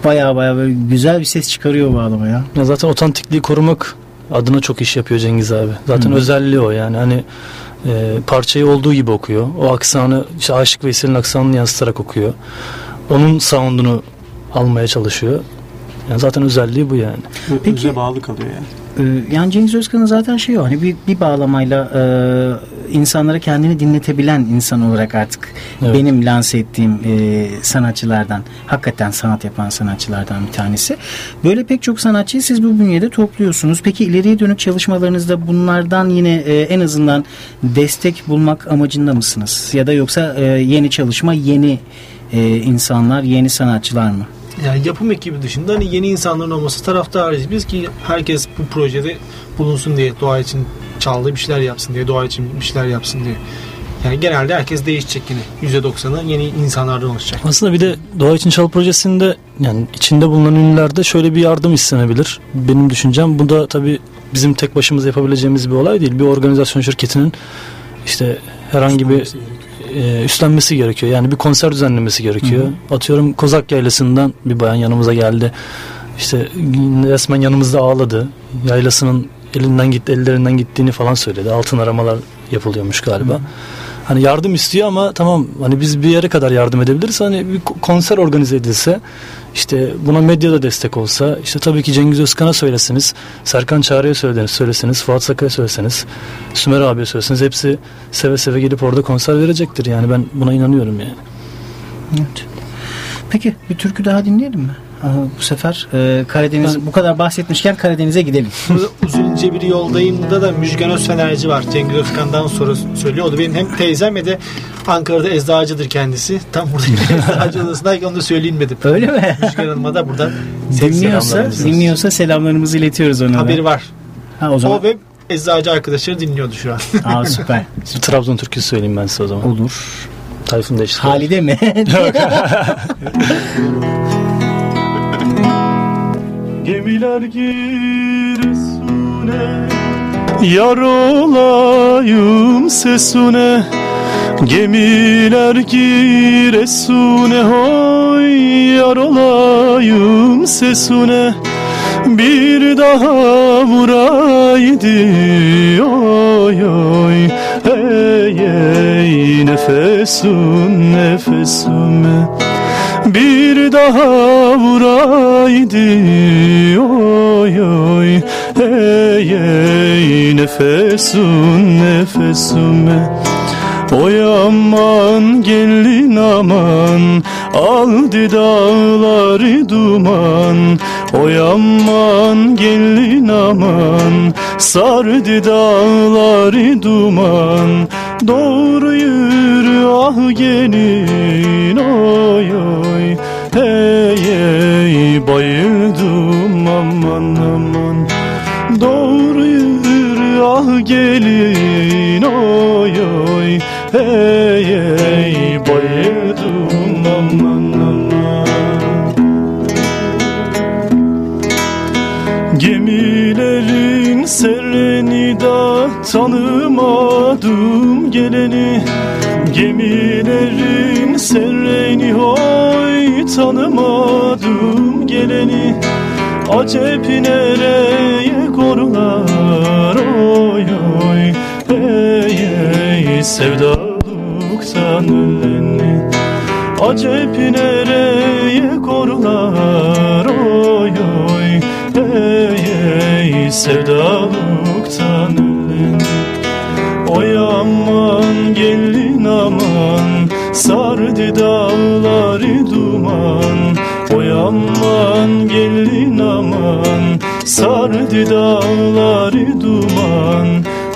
baya baya böyle güzel bir ses çıkarıyor bağlama ya. Ya zaten otantikliği korumak adına çok iş yapıyor Cengiz abi. Zaten Hı. özelliği o yani hani e, parçayı olduğu gibi okuyor. O aksanı işte Aşık Veysel'in aksanını yansıtarak okuyor. Onun sound'unu almaya çalışıyor. Yani zaten özelliği bu yani. Peki- Bize bağlı kalıyor yani. Ee, yani Cengiz Özkan'ın zaten şey o hani bir, bir bağlamayla e, insanlara kendini dinletebilen insan olarak artık Evet. benim lanse ettiğim e, sanatçılardan hakikaten sanat yapan sanatçılardan bir tanesi. Böyle pek çok sanatçıyı siz bu bünyede topluyorsunuz. Peki ileriye dönük çalışmalarınızda bunlardan yine e, en azından destek bulmak amacında mısınız? Ya da yoksa e, yeni çalışma yeni e, insanlar yeni sanatçılar mı? Yani yapım ekibi dışında hani yeni insanların olması taraftarıyız biz ki herkes bu projede bulunsun diye doğa için çaldığı bir şeyler yapsın diye doğa için bir şeyler yapsın diye. Yani genelde herkes değişecek yine. %90'ı yeni insanlardan oluşacak. Aslında bir de Doğa İçin Çal projesinde yani içinde bulunan ünlülerde şöyle bir yardım istenebilir. Benim düşüncem bu da tabii bizim tek başımıza yapabileceğimiz bir olay değil. Bir organizasyon şirketinin işte herhangi bir e, üstlenmesi gerekiyor. Yani bir konser düzenlemesi gerekiyor. Atıyorum Kozak Yaylası'ndan bir bayan yanımıza geldi. İşte resmen yanımızda ağladı. Yaylasının elinden gitti, ellerinden gittiğini falan söyledi. Altın aramalar yapılıyormuş galiba. Hani yardım istiyor ama tamam hani biz bir yere kadar yardım edebiliriz. Hani bir ko- konser organize edilse işte buna medyada destek olsa işte tabii ki Cengiz Özkan'a söyleseniz Serkan Çağrı'ya söyleseniz, söyleseniz Fuat Sakı'ya söyleseniz Sümer abiye söyleseniz hepsi seve seve gelip orada konser verecektir. Yani ben buna inanıyorum yani. Evet. Peki bir türkü daha dinleyelim mi? Bu sefer e, Karadeniz bu kadar bahsetmişken Karadeniz'e gidelim. Burada uzun ince bir yoldayımda da Müjgan Özfenerci var. Cengiz Özkan'dan sonra söylüyor. O da benim hem teyzem hem de Ankara'da eczacıdır kendisi. Tam burada eczacı odasındayken onu da söyleyinmedim. Öyle mi? Müjgan Hanım'a da buradan dinliyorsa, dinliyorsa selamlarımızı iletiyoruz ona. da. Haberi var. Ha, o zaman. O ve eczacı arkadaşları dinliyordu şu an. Aa, süper. Bir Trabzon türküsü söyleyeyim ben size o zaman. Olur. Tayfun Deşti. Halide mi? Gemiler giresune Yar olayım sesune. Gemiler giresune Hoy yar olayım sesune. Bir daha vuraydı Oy oy. Hey hey nefesun nefesume bir daha vuraydı oy oy. Hey hey nefesun nefesume. Oy aman gelin aman. Aldı dağları duman. Oy aman gelin aman. Sardı dağları duman Doğru yürü ah gelin oy oy. Hey hey bayıldım aman aman. Doğru yürü ah gelin oy oy. Hey hey bayıldım aman aman. Gemilerin sereni da tanımadım geleni Gemilerin sereni hoy tanımadım geleni. Acep nereye korular oy oy Hey hey sevdalıktan öleni Acep nereye korular oy oy Hey hey sevdalıktan ölen Oy aman gelin aman. Sardı dağları duman. Oy aman gelin aman. Sardı dağları duman.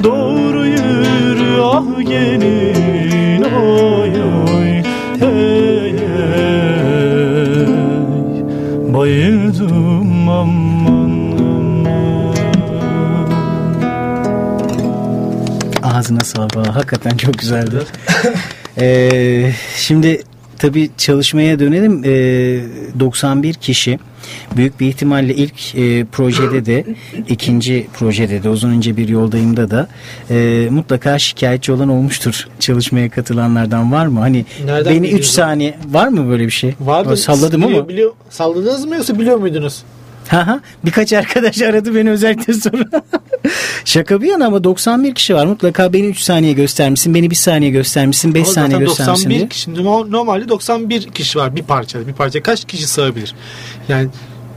Doğru yürü ah gelin Oy oy hey hey. Bayıldım aman Ağzına sağlık. Hakikaten çok güzeldi. Ee, şimdi tabii çalışmaya dönelim. Ee, 91 kişi büyük bir ihtimalle ilk e, projede de ikinci projede de uzun önce bir yoldayımda da e, mutlaka şikayetçi olan olmuştur. Çalışmaya katılanlardan var mı? Hani Nereden beni 3 biliyorsun? saniye var mı böyle bir şey? Vardı. Salladım Biliyor- ama. Biliyor, salladınız mı yoksa biliyor muydunuz? Ha ha. Birkaç arkadaş aradı beni özellikle sonra. Şaka bir yana ama 91 kişi var. Mutlaka beni 3 saniye göstermişsin. Beni 1 saniye göstermişsin. 5 Ama saniye göstermişsin 91 diye. kişi, no- normalde 91 kişi var bir parçada. Bir parça kaç kişi sığabilir? Yani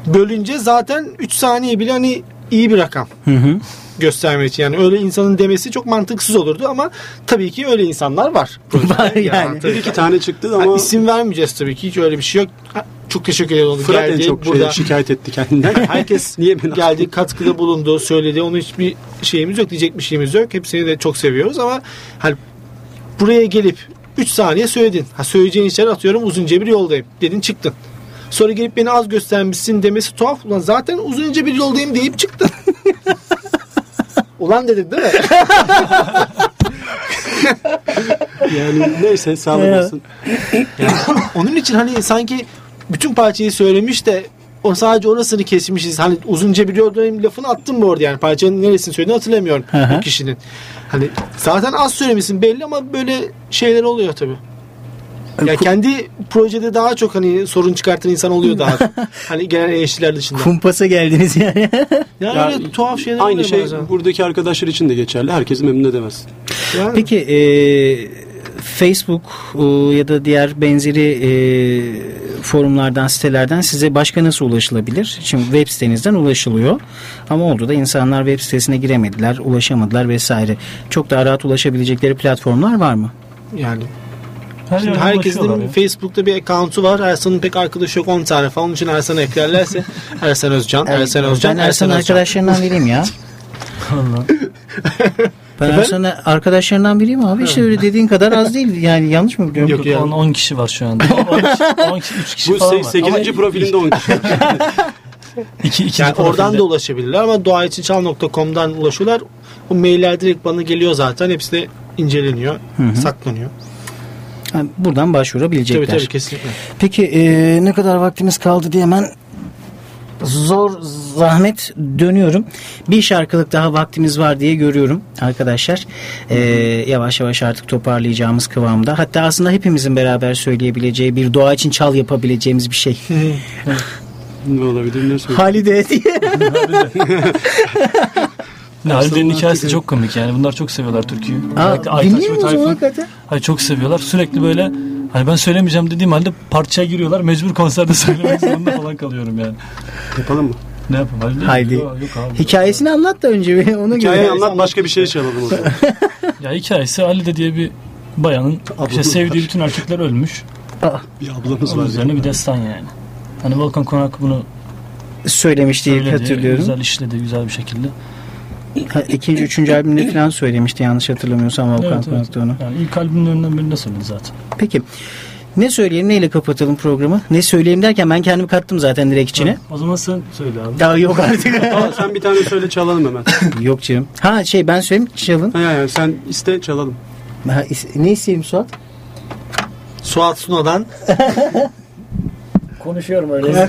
bölünce zaten 3 saniye bile hani iyi bir rakam. Hı hı. Göstermek için. Yani öyle insanın demesi çok mantıksız olurdu ama tabii ki öyle insanlar var. Var yani. tabii Bir iki tane çıktı ama isim vermeyeceğiz tabii ki hiç öyle bir şey yok. Çok teşekkür ederim. Fırat en geldi. çok şey, burada şikayet etti kendinden. herkes Niye beni geldi katkıda bulundu söyledi. Onun hiçbir şeyimiz yok diyecek bir şeyimiz yok. Hepsini de çok seviyoruz ama hani buraya gelip 3 saniye söyledin. Ha söyleyeceğin işler atıyorum uzunca bir yoldayım. Dedin çıktın. Sonra gelip beni az göstermişsin demesi tuhaf. Ulan zaten uzunca bir yoldayım deyip çıktın. Ulan dedin değil mi? Yani neyse sağlık olsun. Onun için hani sanki bütün parçayı söylemiş de o sadece orasını kesmişiz. Hani uzunca bir yoldayım lafını attım mı orada yani parçanın neresini söylediğini hatırlamıyorum Hı hı. o kişinin. Hani zaten az söylemişsin belli ama böyle şeyler oluyor tabii. Ya kendi projede daha çok hani sorun çıkartan insan oluyor daha. çok. hani genel eleştiriler dışında. Kumpasa geldiniz yani. Yani Ya, öyle tuhaf şeyler Aynı şey bazen. buradaki arkadaşlar için de geçerli. Herkesi memnun edemez. Yani. Peki e, Facebook e, ya da diğer benzeri e, forumlardan, sitelerden size başka nasıl ulaşılabilir? Şimdi web sitenizden ulaşılıyor. Ama oldu da insanlar web sitesine giremediler, ulaşamadılar vesaire. Çok daha rahat ulaşabilecekleri platformlar var mı? yani Her Şimdi herkesin. Facebook'ta bir account'u var. Ersan'ın pek arkadaşı yok 10 tane falan. Onun için Ersan'ı eklerlerse Ersan Özcan, Ersan Özcan, ben Ersan Özcan. arkadaşlarından biriyim ya. Ben Ersan'ın arkadaşlarından biriyim abi. İşte öyle dediğin kadar az değil. Yani yanlış mı biliyorum? Yok ya. 10, 10 kişi var şu anda. 10 kişi, 10 kişi 3 kişi Bu falan var. 8. profilinde 10 kişi. İki, ikinci Yani oradan profilde. da ulaşabilirler ama doğaçinçal.com'dan ulaşıyorlar. O mailler direkt bana geliyor zaten. Hepsi de inceleniyor, saklanıyor. Buradan başvurabilecekler. Tabii tabii kesinlikle. Peki e, ne kadar vaktimiz kaldı diye hemen zor zahmet dönüyorum. Bir şarkılık daha vaktimiz var diye görüyorum arkadaşlar. E, yavaş yavaş artık toparlayacağımız kıvamda. Hatta aslında hepimizin beraber söyleyebileceği bir doğa için çal yapabileceğimiz bir şey. ne olabilir ne söyleyeyim. Halide diye. Ne, Halide'nin hikayesi çok komik yani. Bunlar çok seviyorlar türküyü. Aa, dinliyor ve musun Tayfun. hakikaten? Hayır, çok seviyorlar. Sürekli böyle hani ben söylemeyeceğim dediğim halde parçaya giriyorlar. Mecbur konserde söylemek zorunda falan kalıyorum yani. Yapalım mı? Ne yapayım? Halide? Haydi. Yok, yok abi. Hikayesini anlat da önce bir göre. Hikayeyi anlat başka bir şey çalalım o zaman. Ya hikayesi Halide diye bir bayanın işte sevdiği var. bütün erkekler ölmüş. Bir ablamız Onun var. üzerine bir destan yani. Hani Volkan Konak bunu Söylemiş diye söyledi. hatırlıyorum. Güzel işledi güzel bir şekilde. İkinci, üçüncü albümde falan söylemişti yanlış hatırlamıyorsam Volkan Evet, evet. Onu. Yani ilk albümün önünden birinde söyledi zaten. Peki ne söyleyelim neyle kapatalım programı? Ne söyleyeyim derken ben kendimi kattım zaten direkt içine. O zaman sen söyle abi. Daha yok artık. Aa, sen bir tane söyle çalalım hemen. yok canım. Ha şey ben söyleyeyim çalın. Ha, yani sen iste çalalım. Ha, is- ne isteyeyim Suat? Suat Suna'dan Konuşuyorum öyle.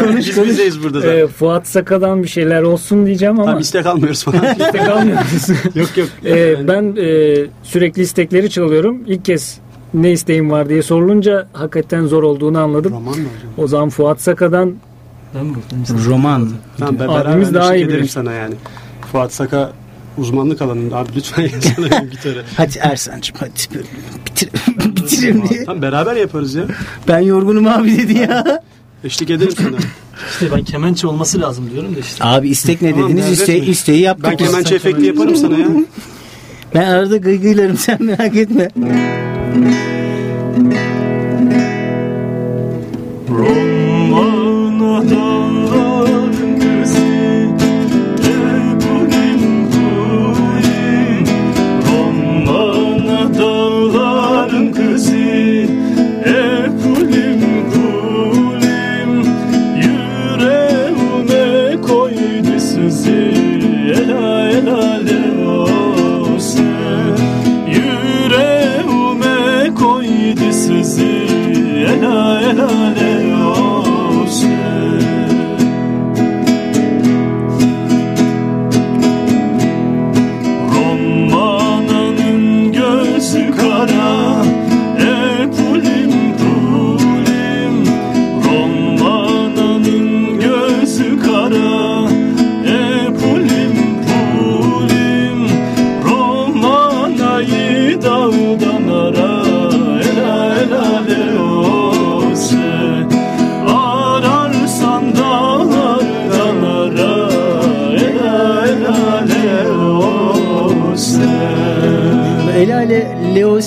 Konuş, Biz bizdeyiz burada zaten. Ee, Fuat Saka'dan bir şeyler olsun diyeceğim ama Tamam istek almıyoruz falan. istek almıyoruz. yok yok. Ee, ben e, sürekli istekleri çalıyorum. İlk kez ne isteğim var diye sorulunca hakikaten zor olduğunu anladım. Roman mı hocam? O zaman Fuat Saka'dan? Roman. Tamam ben Abimiz beraber daha daha iyi ederim bilir. sana yani. Fuat Saka uzmanlık alanında abi lütfen yazsana gitarı. Hadi Ersan'cığım hadi bitir, bitirelim diye. Tamam beraber yaparız ya. Ben yorgunum abi dedi ya. Eşlik ederim sana. İşte ben kemençe olması lazım diyorum da işte. Abi istek ne Tamam, dediniz? dert İste, etme. isteği yaptık. Ben kemençe efekti yaparım sana ya. Ben arada gıygıylarım sen merak etme.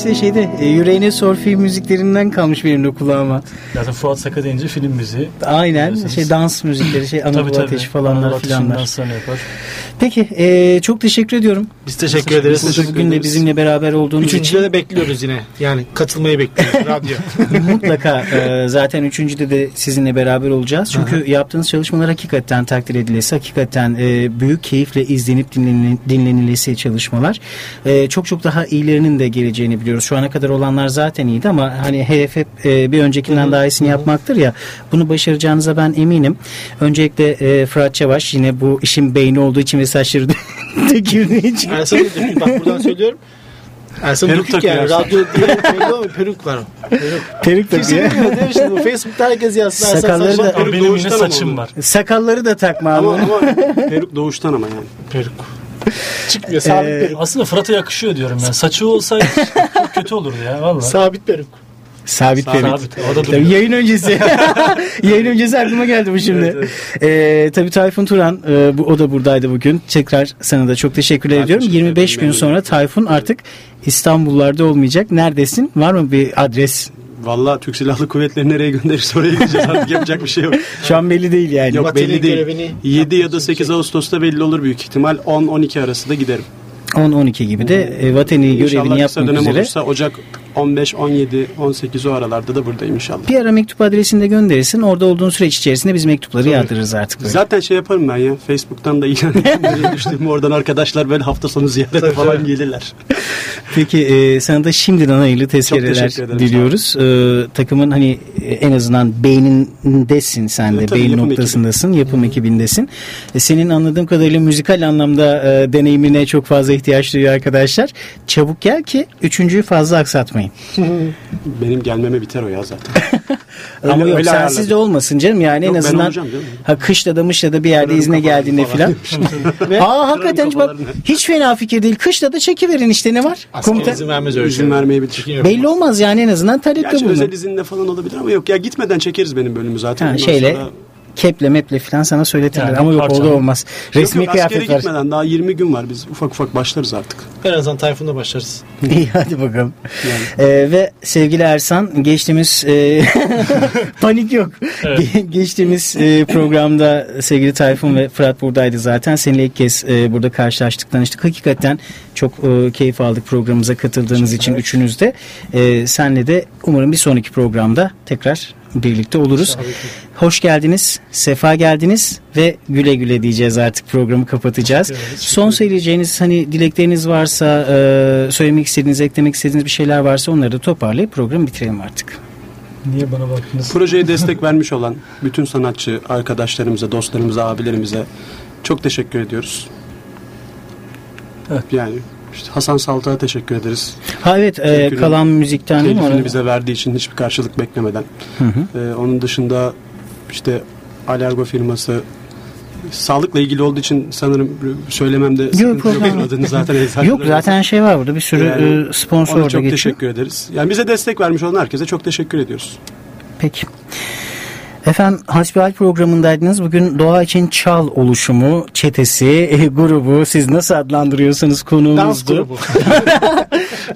İse şeyde e, Yüreğine Sorfi müziklerinden kalmış benim de kulağıma. Zaten Fuat Saka deyince film müziği. Aynen şey dans müzikleri şey Anadolu Tabii, tabii. Ateşi falanlar Anadolu filanlar. Peki e, çok teşekkür ediyorum. Biz teşekkür ederiz. Burada bugün de bizimle beraber olduğunuz Üçüncüde için de bekliyoruz yine. Yani katılmayı bekliyoruz radyo. mutlaka e, zaten üçüncüde de sizinle beraber olacağız. Çünkü yaptığınız çalışmalar hakikaten takdir edilesi, hakikaten e, büyük keyifle izlenip dinlenil- dinlenilesi çalışmalar. E, çok çok daha iyilerinin de geleceğini biliyoruz. Şu ana kadar olanlar zaten iyiydi ama hani hedef hep e, bir öncekinden daha iyisini yapmaktır ya. Bunu başaracağınıza ben eminim. Öncelikle e, Fırat Çavaş yine bu işin beyni olduğu için ve saçları döküldüğü için. Ersan Dökük bak buradan söylüyorum. Ersan Peruk Dökük yani radyo diye belli ama peruk var. Peruk. Bilmiyor değil mi şimdi? Bu Facebook'ta herkes yazsın. Ersan Sakalları da- peruk Benim yine saçım var. Sakalları da takma Ama, abi. ama peruk doğuştan ama yani. Peruk. Çıkmıyor sabit Ee, peruk. Aslında Fırat'a yakışıyor diyorum ben. Saçı olsaydı çok kötü olurdu ya valla. Sabit peruk. Sabit Sabit. Ferit. Sabit. O da Tabii yayın öncesi. yayın öncesi aklıma geldi bu şimdi. Evet, Ee, tabii Tayfun Turan e, bu, o da buradaydı bugün. Tekrar sana da çok teşekkürler Ben ediyorum. teşekkür 25 ederim. gün sonra Tayfun artık İstanbullarda olmayacak. Neredesin? Var mı bir adres? Valla Türk Silahlı Kuvvetleri nereye gönderirse oraya gideceğiz artık yapacak bir şey yok. Şu an belli değil yani. Yok belli değil. görevini 7 ya da yapmak 8 Ağustos'ta belli olur büyük ihtimal. 10-12 arası da giderim. 10-12 gibi de e, vatani görevini İnşallah kısa yapmak dönem üzere. olursa Ocak 15, 17, 18 o aralarda da buradayım inşallah. Bir ara mektup adresini de gönderirsin. Orada olduğun süreç içerisinde biz mektupları yağdırırız artık. Böyle. Zaten şey yaparım ben ya. Facebook'tan da ilan düştüğümü oradan arkadaşlar böyle hafta sonu ziyarete falan gelirler. Peki e, sana da şimdiden hayırlı tezkereler diliyoruz. E, takımın hani en azından beynindesin sen de. Evet, tabii, beyin yapım noktasındasın. Yapım ekibindesin. E, senin anladığım kadarıyla müzikal anlamda e, deneyimine çok fazla ihtiyaç duyuyor arkadaşlar. Çabuk gel ki üçüncüyü fazla aksatmayın. Benim gelmeme biter o ya zaten. Öyle- Ama yok öyle sensiz ayarladım. de olmasın canım yani Yok, en azından ha, kışla da mışla da bir yerde Kırarım izne geldiğinde falan. filan. Aa hakikaten bak hiç fena fikir değil. Kışla da çekiverin işte ne var? Asker Komutan. izin vermez öyle İzin vermeyebilir. Belli olmaz yani en azından talepte Gerçi bulunun. özel izinle falan olabilir ama yok ya gitmeden çekeriz benim bölümü zaten. Ha, Ondan şeyle sonra- keple meple falan sana söyletirler Yani ama yok parça. o da olmaz. Resmi yok, yok, askere kıyafet var. gitmeden daha 20 gün var biz ufak ufak başlarız artık. En azından Tayfun'da başlarız. İyi hadi bakalım. Ee, ve sevgili Ersan geçtiğimiz e, panik yok. Ge- geçtiğimiz e, programda sevgili Tayfun ve Fırat buradaydı zaten. Seninle ilk kez e, burada karşılaştık, tanıştık. Hakikaten çok e, keyif aldık programımıza katıldığınız için üçünüz de. E, senle de umarım bir sonraki programda tekrar birlikte oluruz. Hoş geldiniz, sefa geldiniz ve güle güle diyeceğiz artık programı kapatacağız. Son söyleyeceğiniz hani dilekleriniz varsa, e, söylemek istediğiniz, eklemek istediğiniz bir şeyler varsa onları da toparlayıp programı bitirelim artık. Niye bana baktınız? Projeye destek vermiş olan bütün sanatçı arkadaşlarımıza, dostlarımıza, abilerimize çok teşekkür ediyoruz. Evet. Yani işte Hasan Saltak'a teşekkür ederiz. Ha evet, e, kalan müzikten değil mi? Bize verdiği için hiçbir karşılık beklemeden. Hı hı. Ee, onun dışında işte Alergo firması sağlıkla ilgili olduğu için sanırım söylememde sıkıntı yok. yok. Adını zaten Yok zaten şey var burada bir sürü Yani e, sponsor Ona da çok geçiyor. teşekkür ederiz. Yani bize destek vermiş olan herkese çok teşekkür ediyoruz. Peki. Efendim Hasbihal programındaydınız. Bugün Doğa için Çal oluşumu, çetesi, e, grubu siz nasıl adlandırıyorsanız Dans konuğumuzdu. grubu.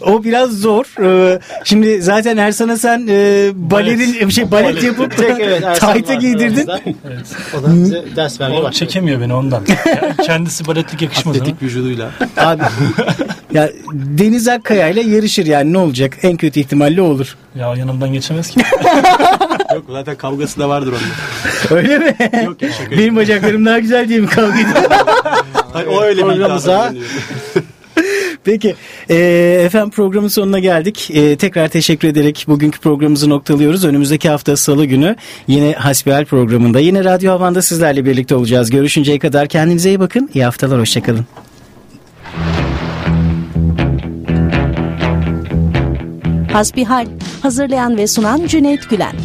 o biraz zor. Ee, Şimdi zaten Ersan'a sen e, balerin şey balet yapıp Tek evet var giydirdin. aramızda. O da bize ders vermeye O başladı. çekemiyor beni ondan. Ya Kendisi baletlik yakışmaz ama. Atletik vücuduyla. Abi ya Deniz Akkaya ile yarışır yani ne olacak? En kötü ihtimalle olur. Ya yanımdan geçemez ki. Yok zaten kavgası da vardır onun. Öyle mi? Yok ya şaka. Benim bacaklarım daha güzel diye mi kavga ediyor? Hayır, o öyle bir bulunuyor. Peki e, efendim programın sonuna geldik. E, tekrar teşekkür ederek bugünkü programımızı noktalıyoruz. Önümüzdeki hafta salı günü yine Hasbihal programında yine Radyo Havan'da sizlerle birlikte olacağız. Görüşünceye kadar kendinize iyi bakın. İyi haftalar hoşçakalın. Hasbihal hazırlayan ve sunan Cüneyt Gülen.